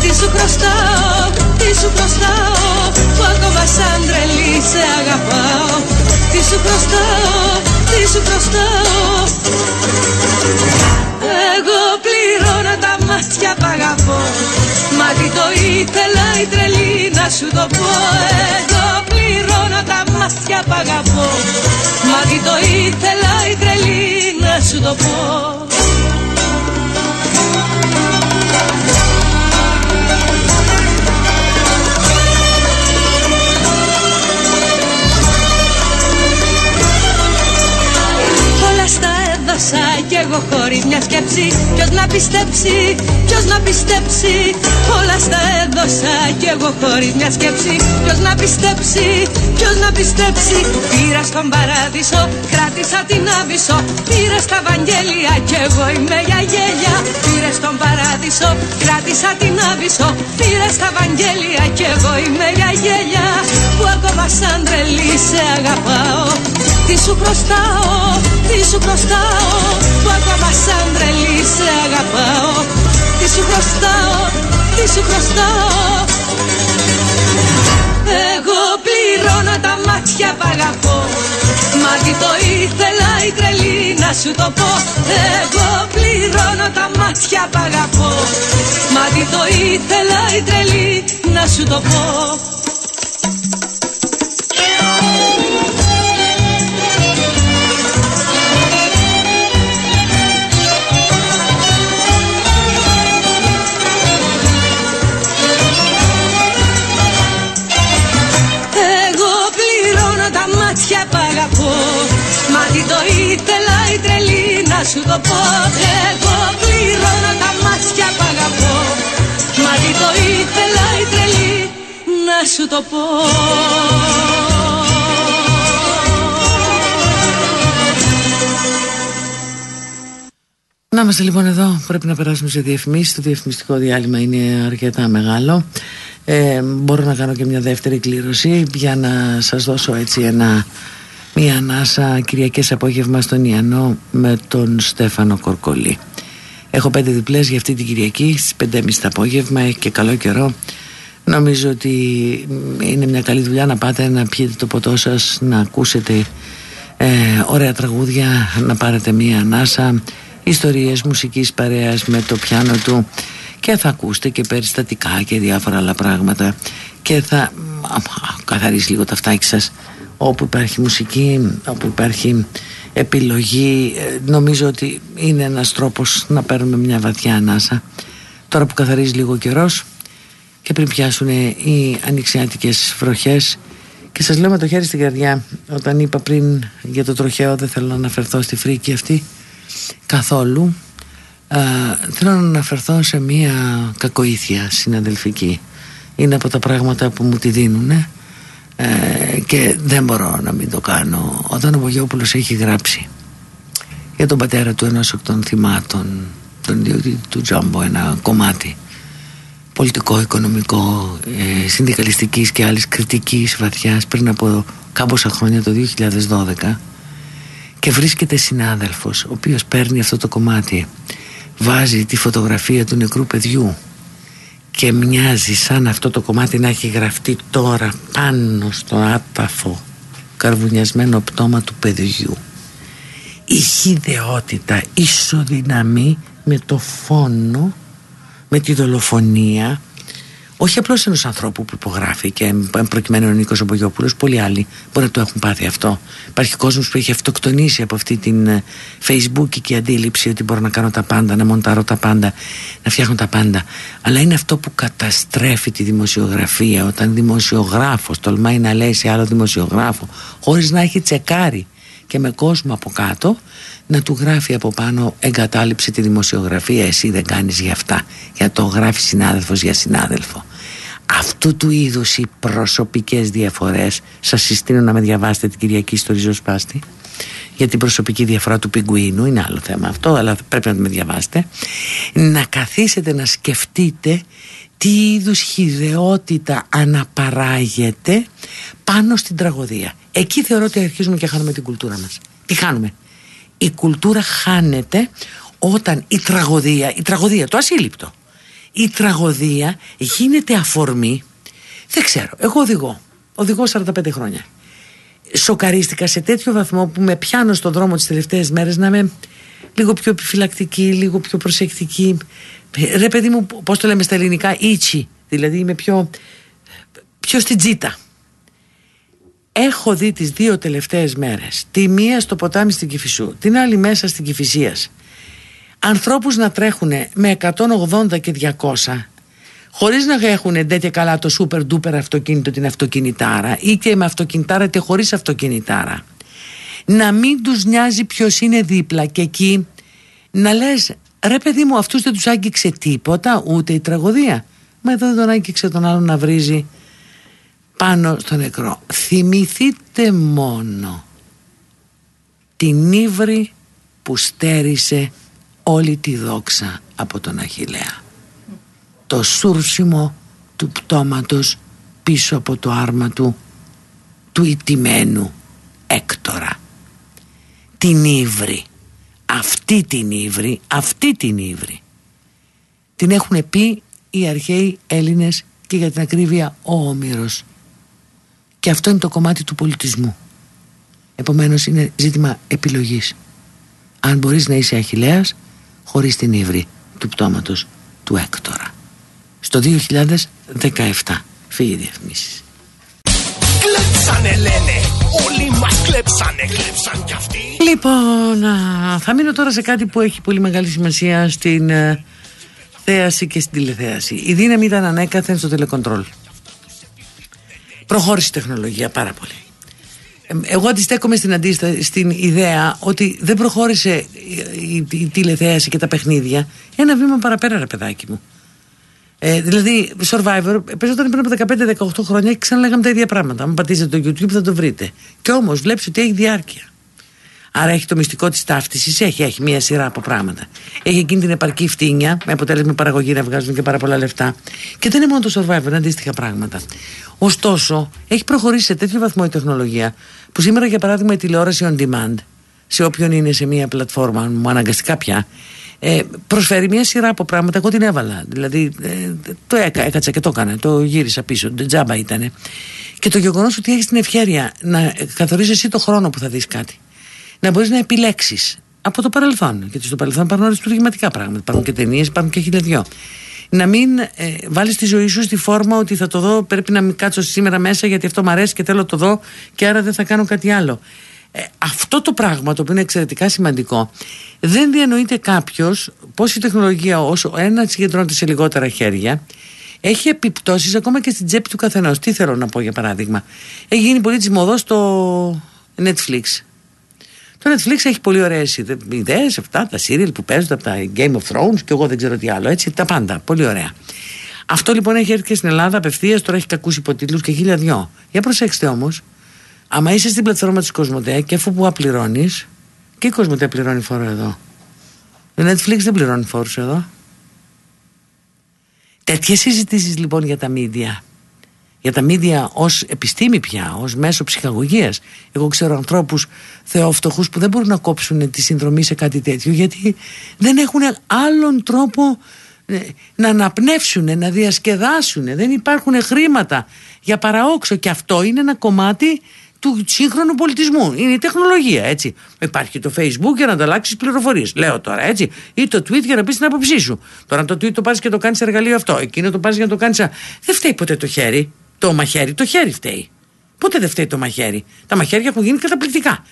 S3: Τι σου χρωστάω, τι σου χρωστάω που ακόμα σαν τρελή σε αγαπάω. Τι σου χρωστάω, τι σου χρωστάω Εγώ πληρώνω τα μάτια που αγαπώ. Μα τι το ήθελα η τρελή να σου το πω. Εγώ πληρώνω τα μάτια που αγαπώ. Μα τι το ήθελα η τρελή να σου το πω έδωσα κι εγώ χωρίς μια σκέψη. Ποιος να πιστέψει, ποιος να πιστέψει. Όλα στα έδωσα κι εγώ χωρίς μια σκέψη. Ποιος να πιστέψει, ποιος να πιστέψει. Πήρα στον παράδεισο, κράτησα την άβυσο. Πήρα στα Βαγγέλια κι εγώ είμαι για γέλια. Πήρα στον παράδεισο, κράτησα την άβυσο. Πήρα στα Βαγγέλια κι εγώ είμαι για γέλια. Που ακόμα σαν τρελή σε αγαπάω. Τι σου χρωστάω, τι σου χρωστάω που ακόμα σαν τρελή σε αγαπάω. Τι σου χρωστάω, τι σου χρωστάω. Εγώ πληρώνω τα μάτια που αγαπώ. Μα τι το ήθελα η τρελή να σου το πω. Εγώ πληρώνω τα μάτια που αγαπώ. Μα τι το ήθελα η τρελή να σου το πω σου το πω. Εγώ πληρώνω τα μάτια που αγαπώ. Μα τι το ήθελα η τρελή να σου το πω.
S2: Να είμαστε λοιπόν εδώ, πρέπει να περάσουμε σε διαφημίσεις. Το διαφημιστικό διάλειμμα είναι αρκετά μεγάλο. Ε, Μπορώ να κάνω και μια δεύτερη κλήρωση Για να σας δώσω έτσι ένα Μία ανάσα Κυριακές απόγευμα στον Ιαννό με τον Στέφανο Κορκολή. Έχω πέντε διπλές για αυτή την Κυριακή στις 5.30 το απόγευμα, έχει και καλό καιρό. Νομίζω ότι είναι μια καλή δουλειά να πάτε να πιείτε το ποτό σας, να ακούσετε ε, ωραία τραγούδια, να πάρετε μία ανάσα, ιστορίες μουσικής παρέας με το πιάνο του και θα ακούσετε και περιστατικά και διάφορα άλλα πράγματα και θα καθαρίσει λίγο τα φτάκια σας όπου υπάρχει μουσική, όπου υπάρχει επιλογή ε, νομίζω ότι είναι ένας τρόπος να παίρνουμε μια βαθιά ανάσα. Τώρα που καθαρίζει λίγο καιρός και πριν πιάσουν οι ανοιξιάτικες βροχές και σας λέω με το χέρι στην καρδιά όταν είπα πριν για το τροχαίο δεν θέλω να αναφερθώ στη φρίκη αυτή καθόλου α, θέλω να αναφερθώ σε μια κακοήθεια συναδελφική είναι από τα πράγματα που μου τη δίνουν ε, και δεν μπορώ να μην το κάνω. Όταν ο Βογιόπουλος έχει γράψει για τον πατέρα του ενός εκ των θυμάτων τον ιδιωτήτη του Τζάμπο ένα κομμάτι πολιτικό, οικονομικό ε, συνδικαλιστικής και άλλης κριτικής βαθιάς πριν από κάμποσα χρόνια το 2012 και βρίσκεται συνάδελφος ο οποίος παίρνει αυτό το κομμάτι. Βάζει τη φωτογραφία του νεκρού παιδιού και μοιάζει σαν αυτό το κομμάτι να έχει γραφτεί τώρα πάνω στο άπαφο καρβουνιασμένο πτώμα του παιδιού. Η χιδεότητα ισοδυναμεί με το φόνο με τη δολοφονία όχι απλώς ενός ανθρώπου που υπογράφει και προκειμένου ο Νίκος Ομπογιόπουλο, πολλοί άλλοι μπορεί να το έχουν πάθει αυτό. Υπάρχει κόσμος που έχει αυτοκτονήσει από αυτή την ε, Facebook και αντίληψη ότι μπορώ να κάνω τα πάντα, να μοντάρω τα πάντα, να φτιάχνω τα πάντα. Αλλά είναι αυτό που καταστρέφει τη δημοσιογραφία όταν δημοσιογράφος τολμάει να λέει σε άλλο δημοσιογράφο, χωρίς να έχει τσεκάρει και με κόσμο από κάτω να του γράφει από πάνω εγκατάλειψε τη δημοσιογραφία εσύ δεν κάνεις για αυτά. Για το γράφει συνάδελφος για συνάδελφο. Αυτού του είδους οι προσωπικές διαφορές σας συστήνω να με διαβάσετε την Κυριακή στο Ριζοσπάστη για την προσωπική διαφορά του πιγκουίνου είναι άλλο θέμα αυτό αλλά πρέπει να με διαβάσετε να καθίσετε να σκεφτείτε τι είδους χειδεότητα αναπαράγεται πάνω στην τραγωδία. Εκεί θεωρώ ότι αρχίζουμε και χάνουμε την κουλτούρα μας. Τι χάνουμε; Η κουλτούρα χάνεται όταν η τραγωδία, η τραγωδία, το ασύλληπτο, η τραγωδία γίνεται αφορμή, δεν ξέρω, εγώ οδηγώ, οδηγώ 45 χρόνια. Σοκαρίστηκα σε τέτοιο βαθμό που με πιάνω στον δρόμο τις τελευταίες μέρες να είμαι λίγο πιο επιφυλακτική, λίγο πιο προσεκτική. Ρε παιδί μου, πώς το λέμε στα ελληνικά, ήτσι, δηλαδή είμαι πιο, πιο στην τζίτα έχω δει τις δύο τελευταίες μέρες. Τη μία στο ποτάμι στην Κηφισού την άλλη μέσα στην Κηφισίας ανθρώπους να τρέχουν με 180 και 200 χωρίς να έχουν εντέ και καλά το super duper αυτοκίνητο την αυτοκινητάρα ή και με αυτοκινητάρα είτε χωρίς αυτοκινητάρα. Να μην τους νοιάζει ποιος είναι δίπλα και εκεί να λες ρε παιδί μου αυτούς δεν τους άγγιξε τίποτα ούτε η τραγωδία μα εδώ δεν τον άγγιξε τον άλλο να βρίζει πάνω στο νεκρό. Θυμηθείτε μόνο την ύβρη που στέρισε όλη τη δόξα από τον Αχιλέα. Το σούρσιμο του πτώματος πίσω από το άρμα του του ιτημένου Έκτορα. Την ύβρη. Αυτή την ύβρη, αυτή την ύβρη. Την έχουν πει οι αρχαίοι Έλληνες και για την ακρίβεια ο Όμηρος και αυτό είναι το κομμάτι του πολιτισμού. Επομένως είναι ζήτημα επιλογής. Αν μπορείς να είσαι αχιλέας χωρίς την ύβρη του πτώματος του Έκτορα. Στο 2017 φύγει διαφημίσεις.
S5: Κλέψανε λένε, όλοι μας κλέψανε, κλέψαν κι αυτοί.
S2: Λοιπόν, θα μείνω τώρα σε κάτι που έχει πολύ μεγάλη σημασία στην ε, θέαση και στην τηλεθέαση. Η δύναμη ήταν ανέκαθεν στο τηλεκοντρόλ. Προχώρησε η τεχνολογία πάρα πολύ. Εγώ αντιστέκομαι στην, αντίστα, στην ιδέα ότι δεν προχώρησε η, η, τηλεθέαση και τα παιχνίδια ένα βήμα παραπέρα, ρε παιδάκι μου. Ε, δηλαδή, Survivor παίζονταν πριν από 15-18 χρόνια και ξαναλέγαμε τα ίδια πράγματα. Αν πατήσετε το YouTube θα το βρείτε. Και όμως βλέπεις ότι έχει διάρκεια. Άρα έχει το μυστικό της ταύτισης, έχει, έχει μία σειρά από πράγματα. Έχει εκείνη την επαρκή φτύνια, με αποτέλεσμα παραγωγή να βγάζουν και πάρα πολλά λεφτά. Και δεν είναι μόνο το survivor, είναι αντίστοιχα πράγματα. Ωστόσο, έχει προχωρήσει σε τέτοιο βαθμό η τεχνολογία, που σήμερα για παράδειγμα η τηλεόραση on demand, σε όποιον είναι σε μία πλατφόρμα, μου αναγκαστικά πια, ε, προσφέρει μια σειρά από πράγματα. Εγώ την έβαλα. Δηλαδή, ε, το έκα, έκατσα και το έκανα. Το γύρισα πίσω. Το τζάμπα ήταν. Και το γεγονός ότι έχεις την ευχαίρεια να καθορίσει εσύ το χρόνο που θα δεις κάτι να μπορείς να επιλέξεις από το παρελθόν. Γιατί στο παρελθόν υπάρχουν αριστούργηματικά πράγματα. Υπάρχουν και ταινίες, υπάρχουν και χιλιαδιό. Να μην ε, βάλεις τη ζωή σου στη φόρμα ότι θα το δω, πρέπει να μην κάτσω σήμερα μέσα γιατί αυτό μου αρέσει και θέλω να το δω και άρα δεν θα κάνω κάτι άλλο. Ε, αυτό το πράγμα το οποίο είναι εξαιρετικά σημαντικό δεν διανοείται κάποιος πώς η τεχνολογία όσο ένας συγκεντρώνεται σε λιγότερα χέρια έχει επιπτώσεις ακόμα και στην τσέπη του καθενός. Τι θέλω να πω για παράδειγμα. Έχει γίνει πολύ τη μοδό στο Netflix. Το Netflix έχει πολύ ωραίες ιδέες, αυτά τα serial που παίζονται από τα Game of Thrones και εγώ δεν ξέρω τι άλλο. Έτσι, τα πάντα. Πολύ ωραία. Αυτό λοιπόν έχει έρθει και στην Ελλάδα απευθείας, τώρα έχει κακού υποτίτλους και χίλια δυο. Για προσέξτε όμως, άμα είσαι στην πλατφόρμα της Κοσμοτέ και αφού που απληρώνεις, και η Κοσμοτέ πληρώνει φόρο εδώ. Το Netflix δεν πληρώνει φόρους εδώ. Τέτοιες συζητήσεις λοιπόν για τα media για τα μίδια ως επιστήμη πια, ως μέσο ψυχαγωγίας. Εγώ ξέρω ανθρώπους θεόφτωχους που δεν μπορούν να κόψουν τη συνδρομή σε κάτι τέτοιο γιατί δεν έχουν άλλον τρόπο ε, να αναπνεύσουν, να διασκεδάσουν. Δεν υπάρχουν χρήματα για παραόξο και αυτό είναι ένα κομμάτι του σύγχρονου πολιτισμού. Είναι η τεχνολογία, έτσι. Υπάρχει το Facebook για να ανταλλάξεις πληροφορίες. Λέω τώρα, έτσι. Ή το tweet για να πεις την άποψή σου. Τώρα το tweet το πάρεις και το κάνεις εργαλείο αυτό. Εκείνο το πάρεις για να το κάνεις. Δεν φταίει ποτέ το χέρι. Το μαχαίρι, το χέρι φταίει. Πότε δεν φταίει το μαχαίρι; Τα μαχαίρια έχουν γίνει καταπληκτικά.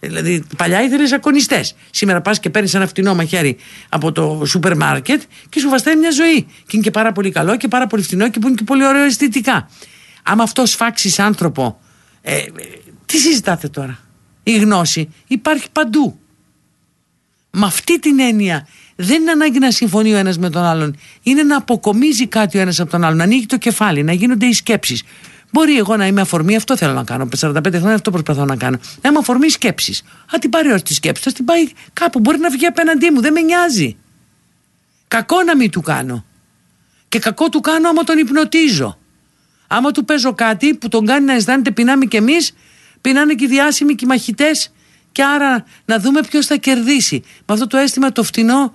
S2: Δηλαδή, παλιά ήθελες ζακονιστέ. Σήμερα πας και παίρνεις ένα φτηνό μαχαίρι από το σούπερ μάρκετ και σου βαστάει μια ζωή. Και είναι και πάρα πολύ καλό και πάρα πολύ φθηνό και που είναι και πολύ ωραίο αισθητικά. Άμα αυτός σφάξει άνθρωπο, ε, τι συζητάτε τώρα; Η γνώση υπάρχει παντού. Με αυτή την έννοια δεν είναι ανάγκη να συμφωνεί ο ένας με τον άλλον. Είναι να αποκομίζει κάτι ο ένας από τον άλλον, να ανοίγει το κεφάλι, να γίνονται οι σκέψεις. Μπορεί εγώ να είμαι αφορμή, αυτό θέλω να κάνω. 45 χρόνια αυτό προσπαθώ να κάνω. Να είμαι αφορμή σκέψη. Α την πάρει όλη τη σκέψη, θα την πάει κάπου. Μπορεί να βγει απέναντί μου, δεν με νοιάζει. Κακό να μην του κάνω. Και κακό του κάνω άμα τον υπνοτίζω. Άμα του παίζω κάτι που τον κάνει να αισθάνεται πεινάμε κι εμείς, πεινάνε και οι διάσημοι και οι μαχητές. Και άρα να δούμε ποιος θα κερδίσει. Με αυτό το αίσθημα το φτηνό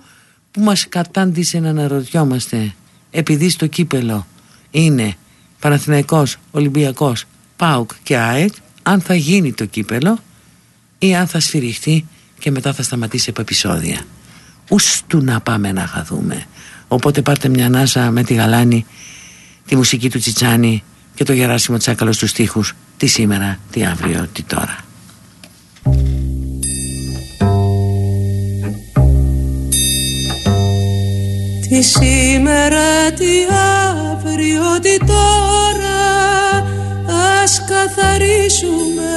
S2: που μας κατάντησε να αναρωτιόμαστε. Επειδή στο κύπελο είναι Παναθηναϊκός, Ολυμπιακός, ΠΑΟΚ και ΑΕΚ αν θα γίνει το κύπελο ή αν θα σφυριχτεί και μετά θα σταματήσει από επεισόδια. Ουστού να πάμε να χαθούμε. Οπότε πάρτε μια ανάσα με τη γαλάνη, τη μουσική του Τσιτσάνη και το Γεράσιμο Τσάκαλο στους στίχους τι σήμερα, τι αύριο, τι τώρα.
S3: Τι σήμερα, τι αύριο, τι τώρα Ας καθαρίσουμε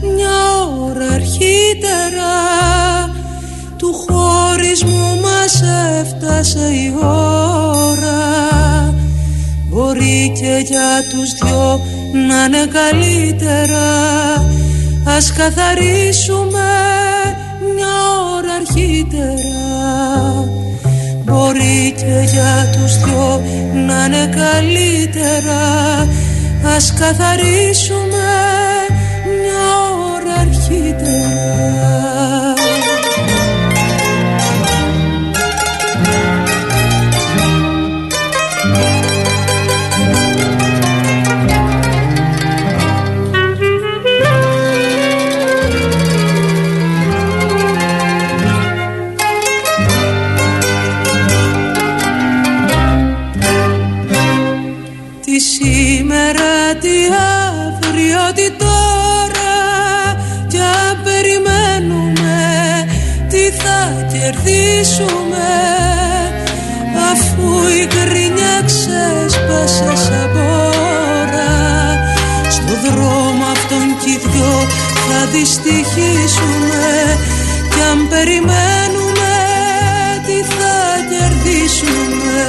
S3: μια ώρα αρχίτερα. Του χωρισμού μας έφτασε η ώρα. Μπορεί και για τους δυο να είναι καλύτερα. Ας καθαρίσουμε Μπορεί και για τους δυο να είναι καλύτερα. Ας καθαρίσουμε κερδίσουμε αφού η κρίνια ξέσπασε σαν μπόρα στο δρόμο αυτόν κι οι δυο θα δυστυχίσουμε κι αν περιμένουμε τι θα κερδίσουμε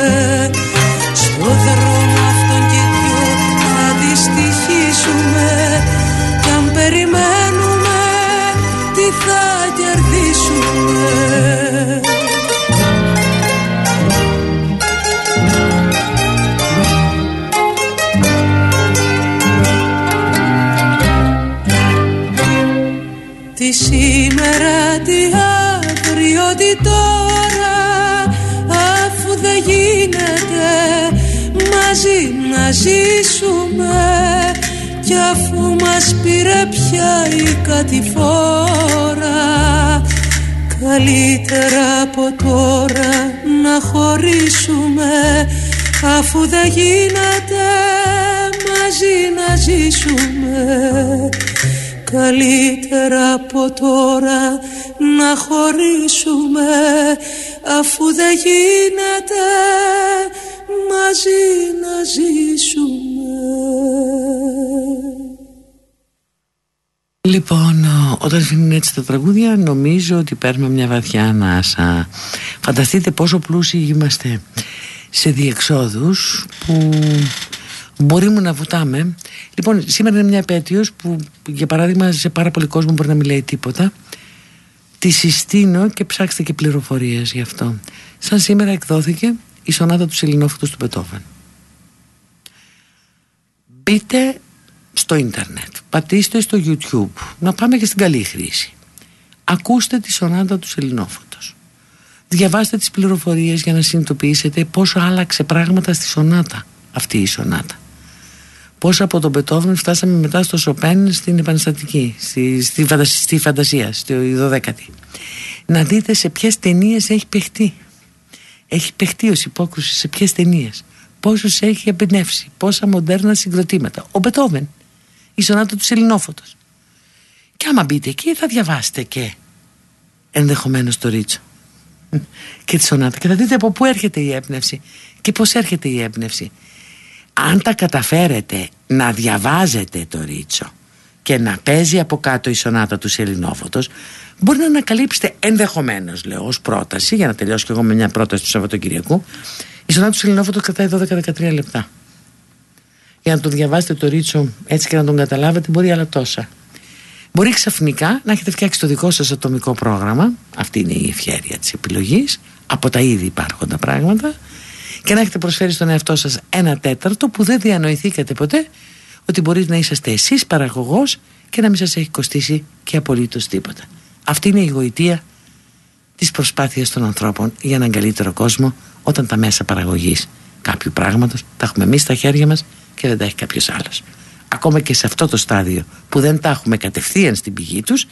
S3: Τι σήμερα, τι αύριο, τι τώρα Αφού δεν γίνεται μαζί να ζήσουμε. Κι αφού μας πήρε πια η κατηφόρα Καλύτερα από τώρα να χωρίσουμε. Αφού δεν γίνεται μαζί να ζήσουμε Καλύτερα από τώρα να χωρίσουμε Αφού δεν γίνεται μαζί να ζήσουμε.
S2: Λοιπόν, όταν φύγουν έτσι τα τραγούδια νομίζω ότι παίρνουμε μια βαθιά ανάσα. Φανταστείτε πόσο πλούσιοι είμαστε σε διεξόδους που μπορούμε να βουτάμε. Λοιπόν, σήμερα είναι μια επέτειος που για παράδειγμα σε πάρα πολύ κόσμο μπορεί να μην λέει τίποτα. Τη συστήνω και ψάξτε και πληροφορίες γι' αυτό. Σαν σήμερα εκδόθηκε η σονάτα του Σελινόφωτος του Πετόβεν Μπείτε στο ίντερνετ, πατήστε στο YouTube, να πάμε και στην καλή χρήση. Ακούστε τη σονάτα του Σελινόφωτος. Διαβάστε τις πληροφορίες για να συνειδητοποιήσετε πόσο άλλαξε πράγματα στη σονάτα αυτή η σονάτα Πώς από τον Μπετόβεν φτάσαμε μετά στο Σοπέν στην επαναστατική, στη, στη, στη φαντασία, στη 12η. Να δείτε σε ποιες ταινίες έχει παιχτεί. Έχει παιχτεί ως υπόκρουση σε ποιες ταινίες. Πόσους έχει εμπνεύσει, πόσα μοντέρνα συγκροτήματα. Ο Μπετόβεν, η σονάτα του Σελινόφωτο. Και άμα μπείτε εκεί θα διαβάσετε και ενδεχομένως το Ρίτσο και τη σονάτα και θα δείτε από πού έρχεται η έμπνευση και πώς έρχεται η έμπνευση αν τα καταφέρετε να διαβάζετε το Ρίτσο και να παίζει από κάτω η σονάτα του Σελινόφωτος μπορεί να ανακαλύψετε ενδεχομένως λέω ως πρόταση για να τελειώσω και εγώ με μια πρόταση του Σαββατοκυριακού η σονάτα του Σελινόφωτος κρατάει 12-13 λεπτά. Για να το διαβάσετε το Ρίτσο έτσι και να τον καταλάβετε μπορεί άλλα τόσα. Μπορεί ξαφνικά να έχετε φτιάξει το δικό σας ατομικό πρόγραμμα, αυτή είναι η ευχαίρεια της επιλογής, από τα ήδη υπάρχοντα πράγματα, και να έχετε προσφέρει στον εαυτό σας ένα τέταρτο που δεν διανοηθήκατε ποτέ ότι μπορείτε να είσαστε εσείς παραγωγός και να μην σας έχει κοστίσει και απολύτως τίποτα. Αυτή είναι η γοητεία της προσπάθειας των ανθρώπων για έναν καλύτερο κόσμο όταν τα μέσα παραγωγής κάποιου πράγματος τα έχουμε εμείς στα χέρια μας και δεν τα έχει κάποιος άλλος ακόμα και σε αυτό το στάδιο που δεν τα έχουμε κατευθείαν στην πηγή τους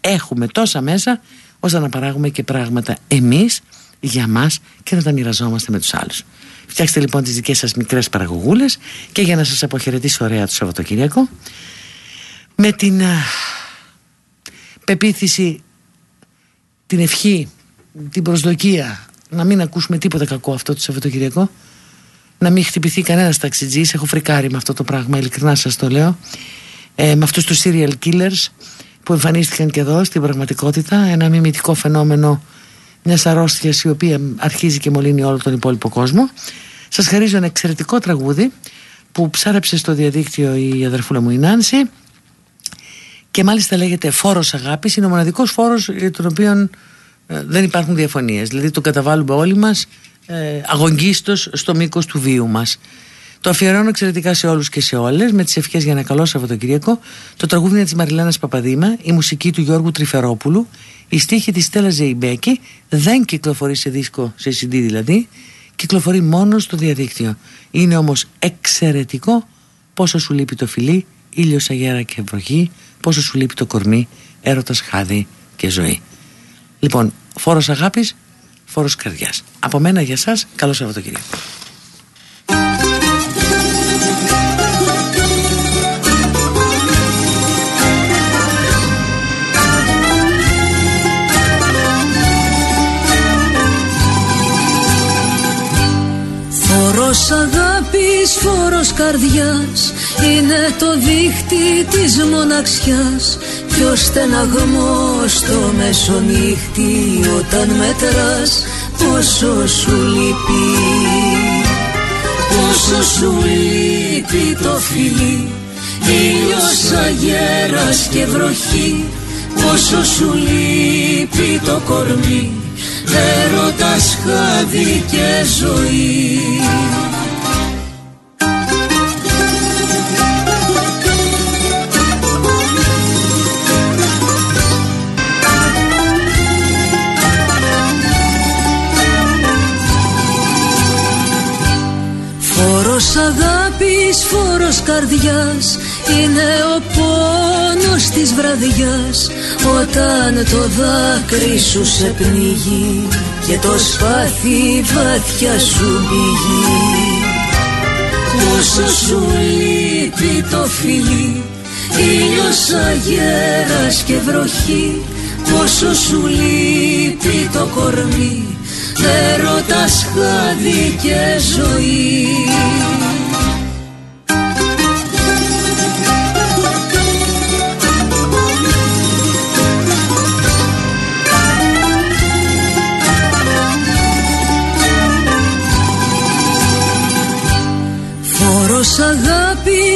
S2: έχουμε τόσα μέσα ώστε να παράγουμε και πράγματα εμείς για μας και να τα μοιραζόμαστε με τους άλλους. Φτιάξτε λοιπόν τις δικές σας μικρές παραγωγούλες και για να σας αποχαιρετήσω ωραία το Σαββατοκύριακο με την α, πεποίθηση, την ευχή, την προσδοκία να μην ακούσουμε τίποτα κακό αυτό το Σαββατοκυριακό να μην χτυπηθεί κανένα ταξιτζής. Έχω φρικάρει με αυτό το πράγμα, ειλικρινά σας το λέω. Ε, με αυτούς τους serial killers που εμφανίστηκαν και εδώ στην πραγματικότητα. Ένα μιμητικό φαινόμενο μια αρρώστια η οποία αρχίζει και μολύνει όλο τον υπόλοιπο κόσμο. Σας χαρίζω ένα εξαιρετικό τραγούδι που ψάρεψε στο διαδίκτυο η αδερφούλα μου η Νάνση και μάλιστα λέγεται Φόρος Αγάπης είναι ο μοναδικός φόρος για τον οποίο ε, δεν υπάρχουν διαφωνίες δηλαδή τον καταβάλουμε όλοι μας ε, αγωνγίστος στο μήκος του βίου μας. Το αφιερώνω εξαιρετικά σε όλους και σε όλες με τις ευχές για ένα καλό Σαββατοκύριακο. Το τραγούδι είναι της Μαριλάνας Παπαδήμα, η μουσική του Γιώργου Τριφερόπουλου, η στίχη της Στέλλας Ζεϊμπέκη, δεν κυκλοφορεί σε δίσκο, σε CD δηλαδή, κυκλοφορεί μόνος στο διαδίκτυο. Είναι όμως εξαιρετικό πόσο σου λείπει το φιλί, ήλιος αγέρα και βροχή, πόσο σου λείπει το κορμί, έρωτας χάδι και ζωή. Λοιπόν, φόρος αγάπης φόρος καρδιάς. Από μένα για σας, καλό Σαββατοκύριακο.
S8: Φόρος αγάπης, φόρος καρδιάς Είναι το δίχτυ της μοναξιάς. Ποιο στεναγμός στο μεσονύχτη όταν μετράς πόσο σου λείπει Πόσο σου λείπει το φιλί. Ήλιος αγέρας και βροχή Πόσο σου λείπει το κορμί έρωτας χάδι και ζωή. Φόρος αγάπης, φόρος καρδιάς Είναι ο πόνος της βραδιάς Όταν το δάκρυ σου σε πνίγει Και το σπάθι βαθιά σου μπηγεί Πόσο σου λείπει το φιλί Ήλιος αγέρας και βροχή Πόσο σου λείπει το κορμί έρωτας χάδι και ζωή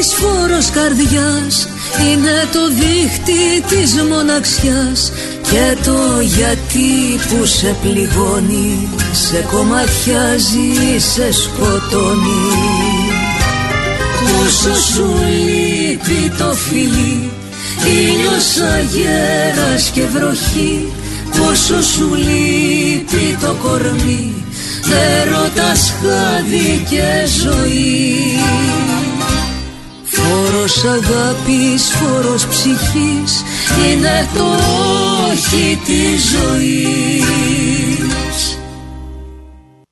S8: αγάπης, φόρος καρδιάς Είναι το δίχτυ της μοναξιάς. Και το γιατί που σε πληγώνει Σε κομματιάζει, σε σκοτώνει. Πόσο σου λείπει το φιλί Ήλιος αγέρας και βροχή. Πόσο σου λείπει το κορμί Έρωτας χάδι και ζωή Φόρος αγάπης, φόρος ψυχής Είναι το όχι της ζωής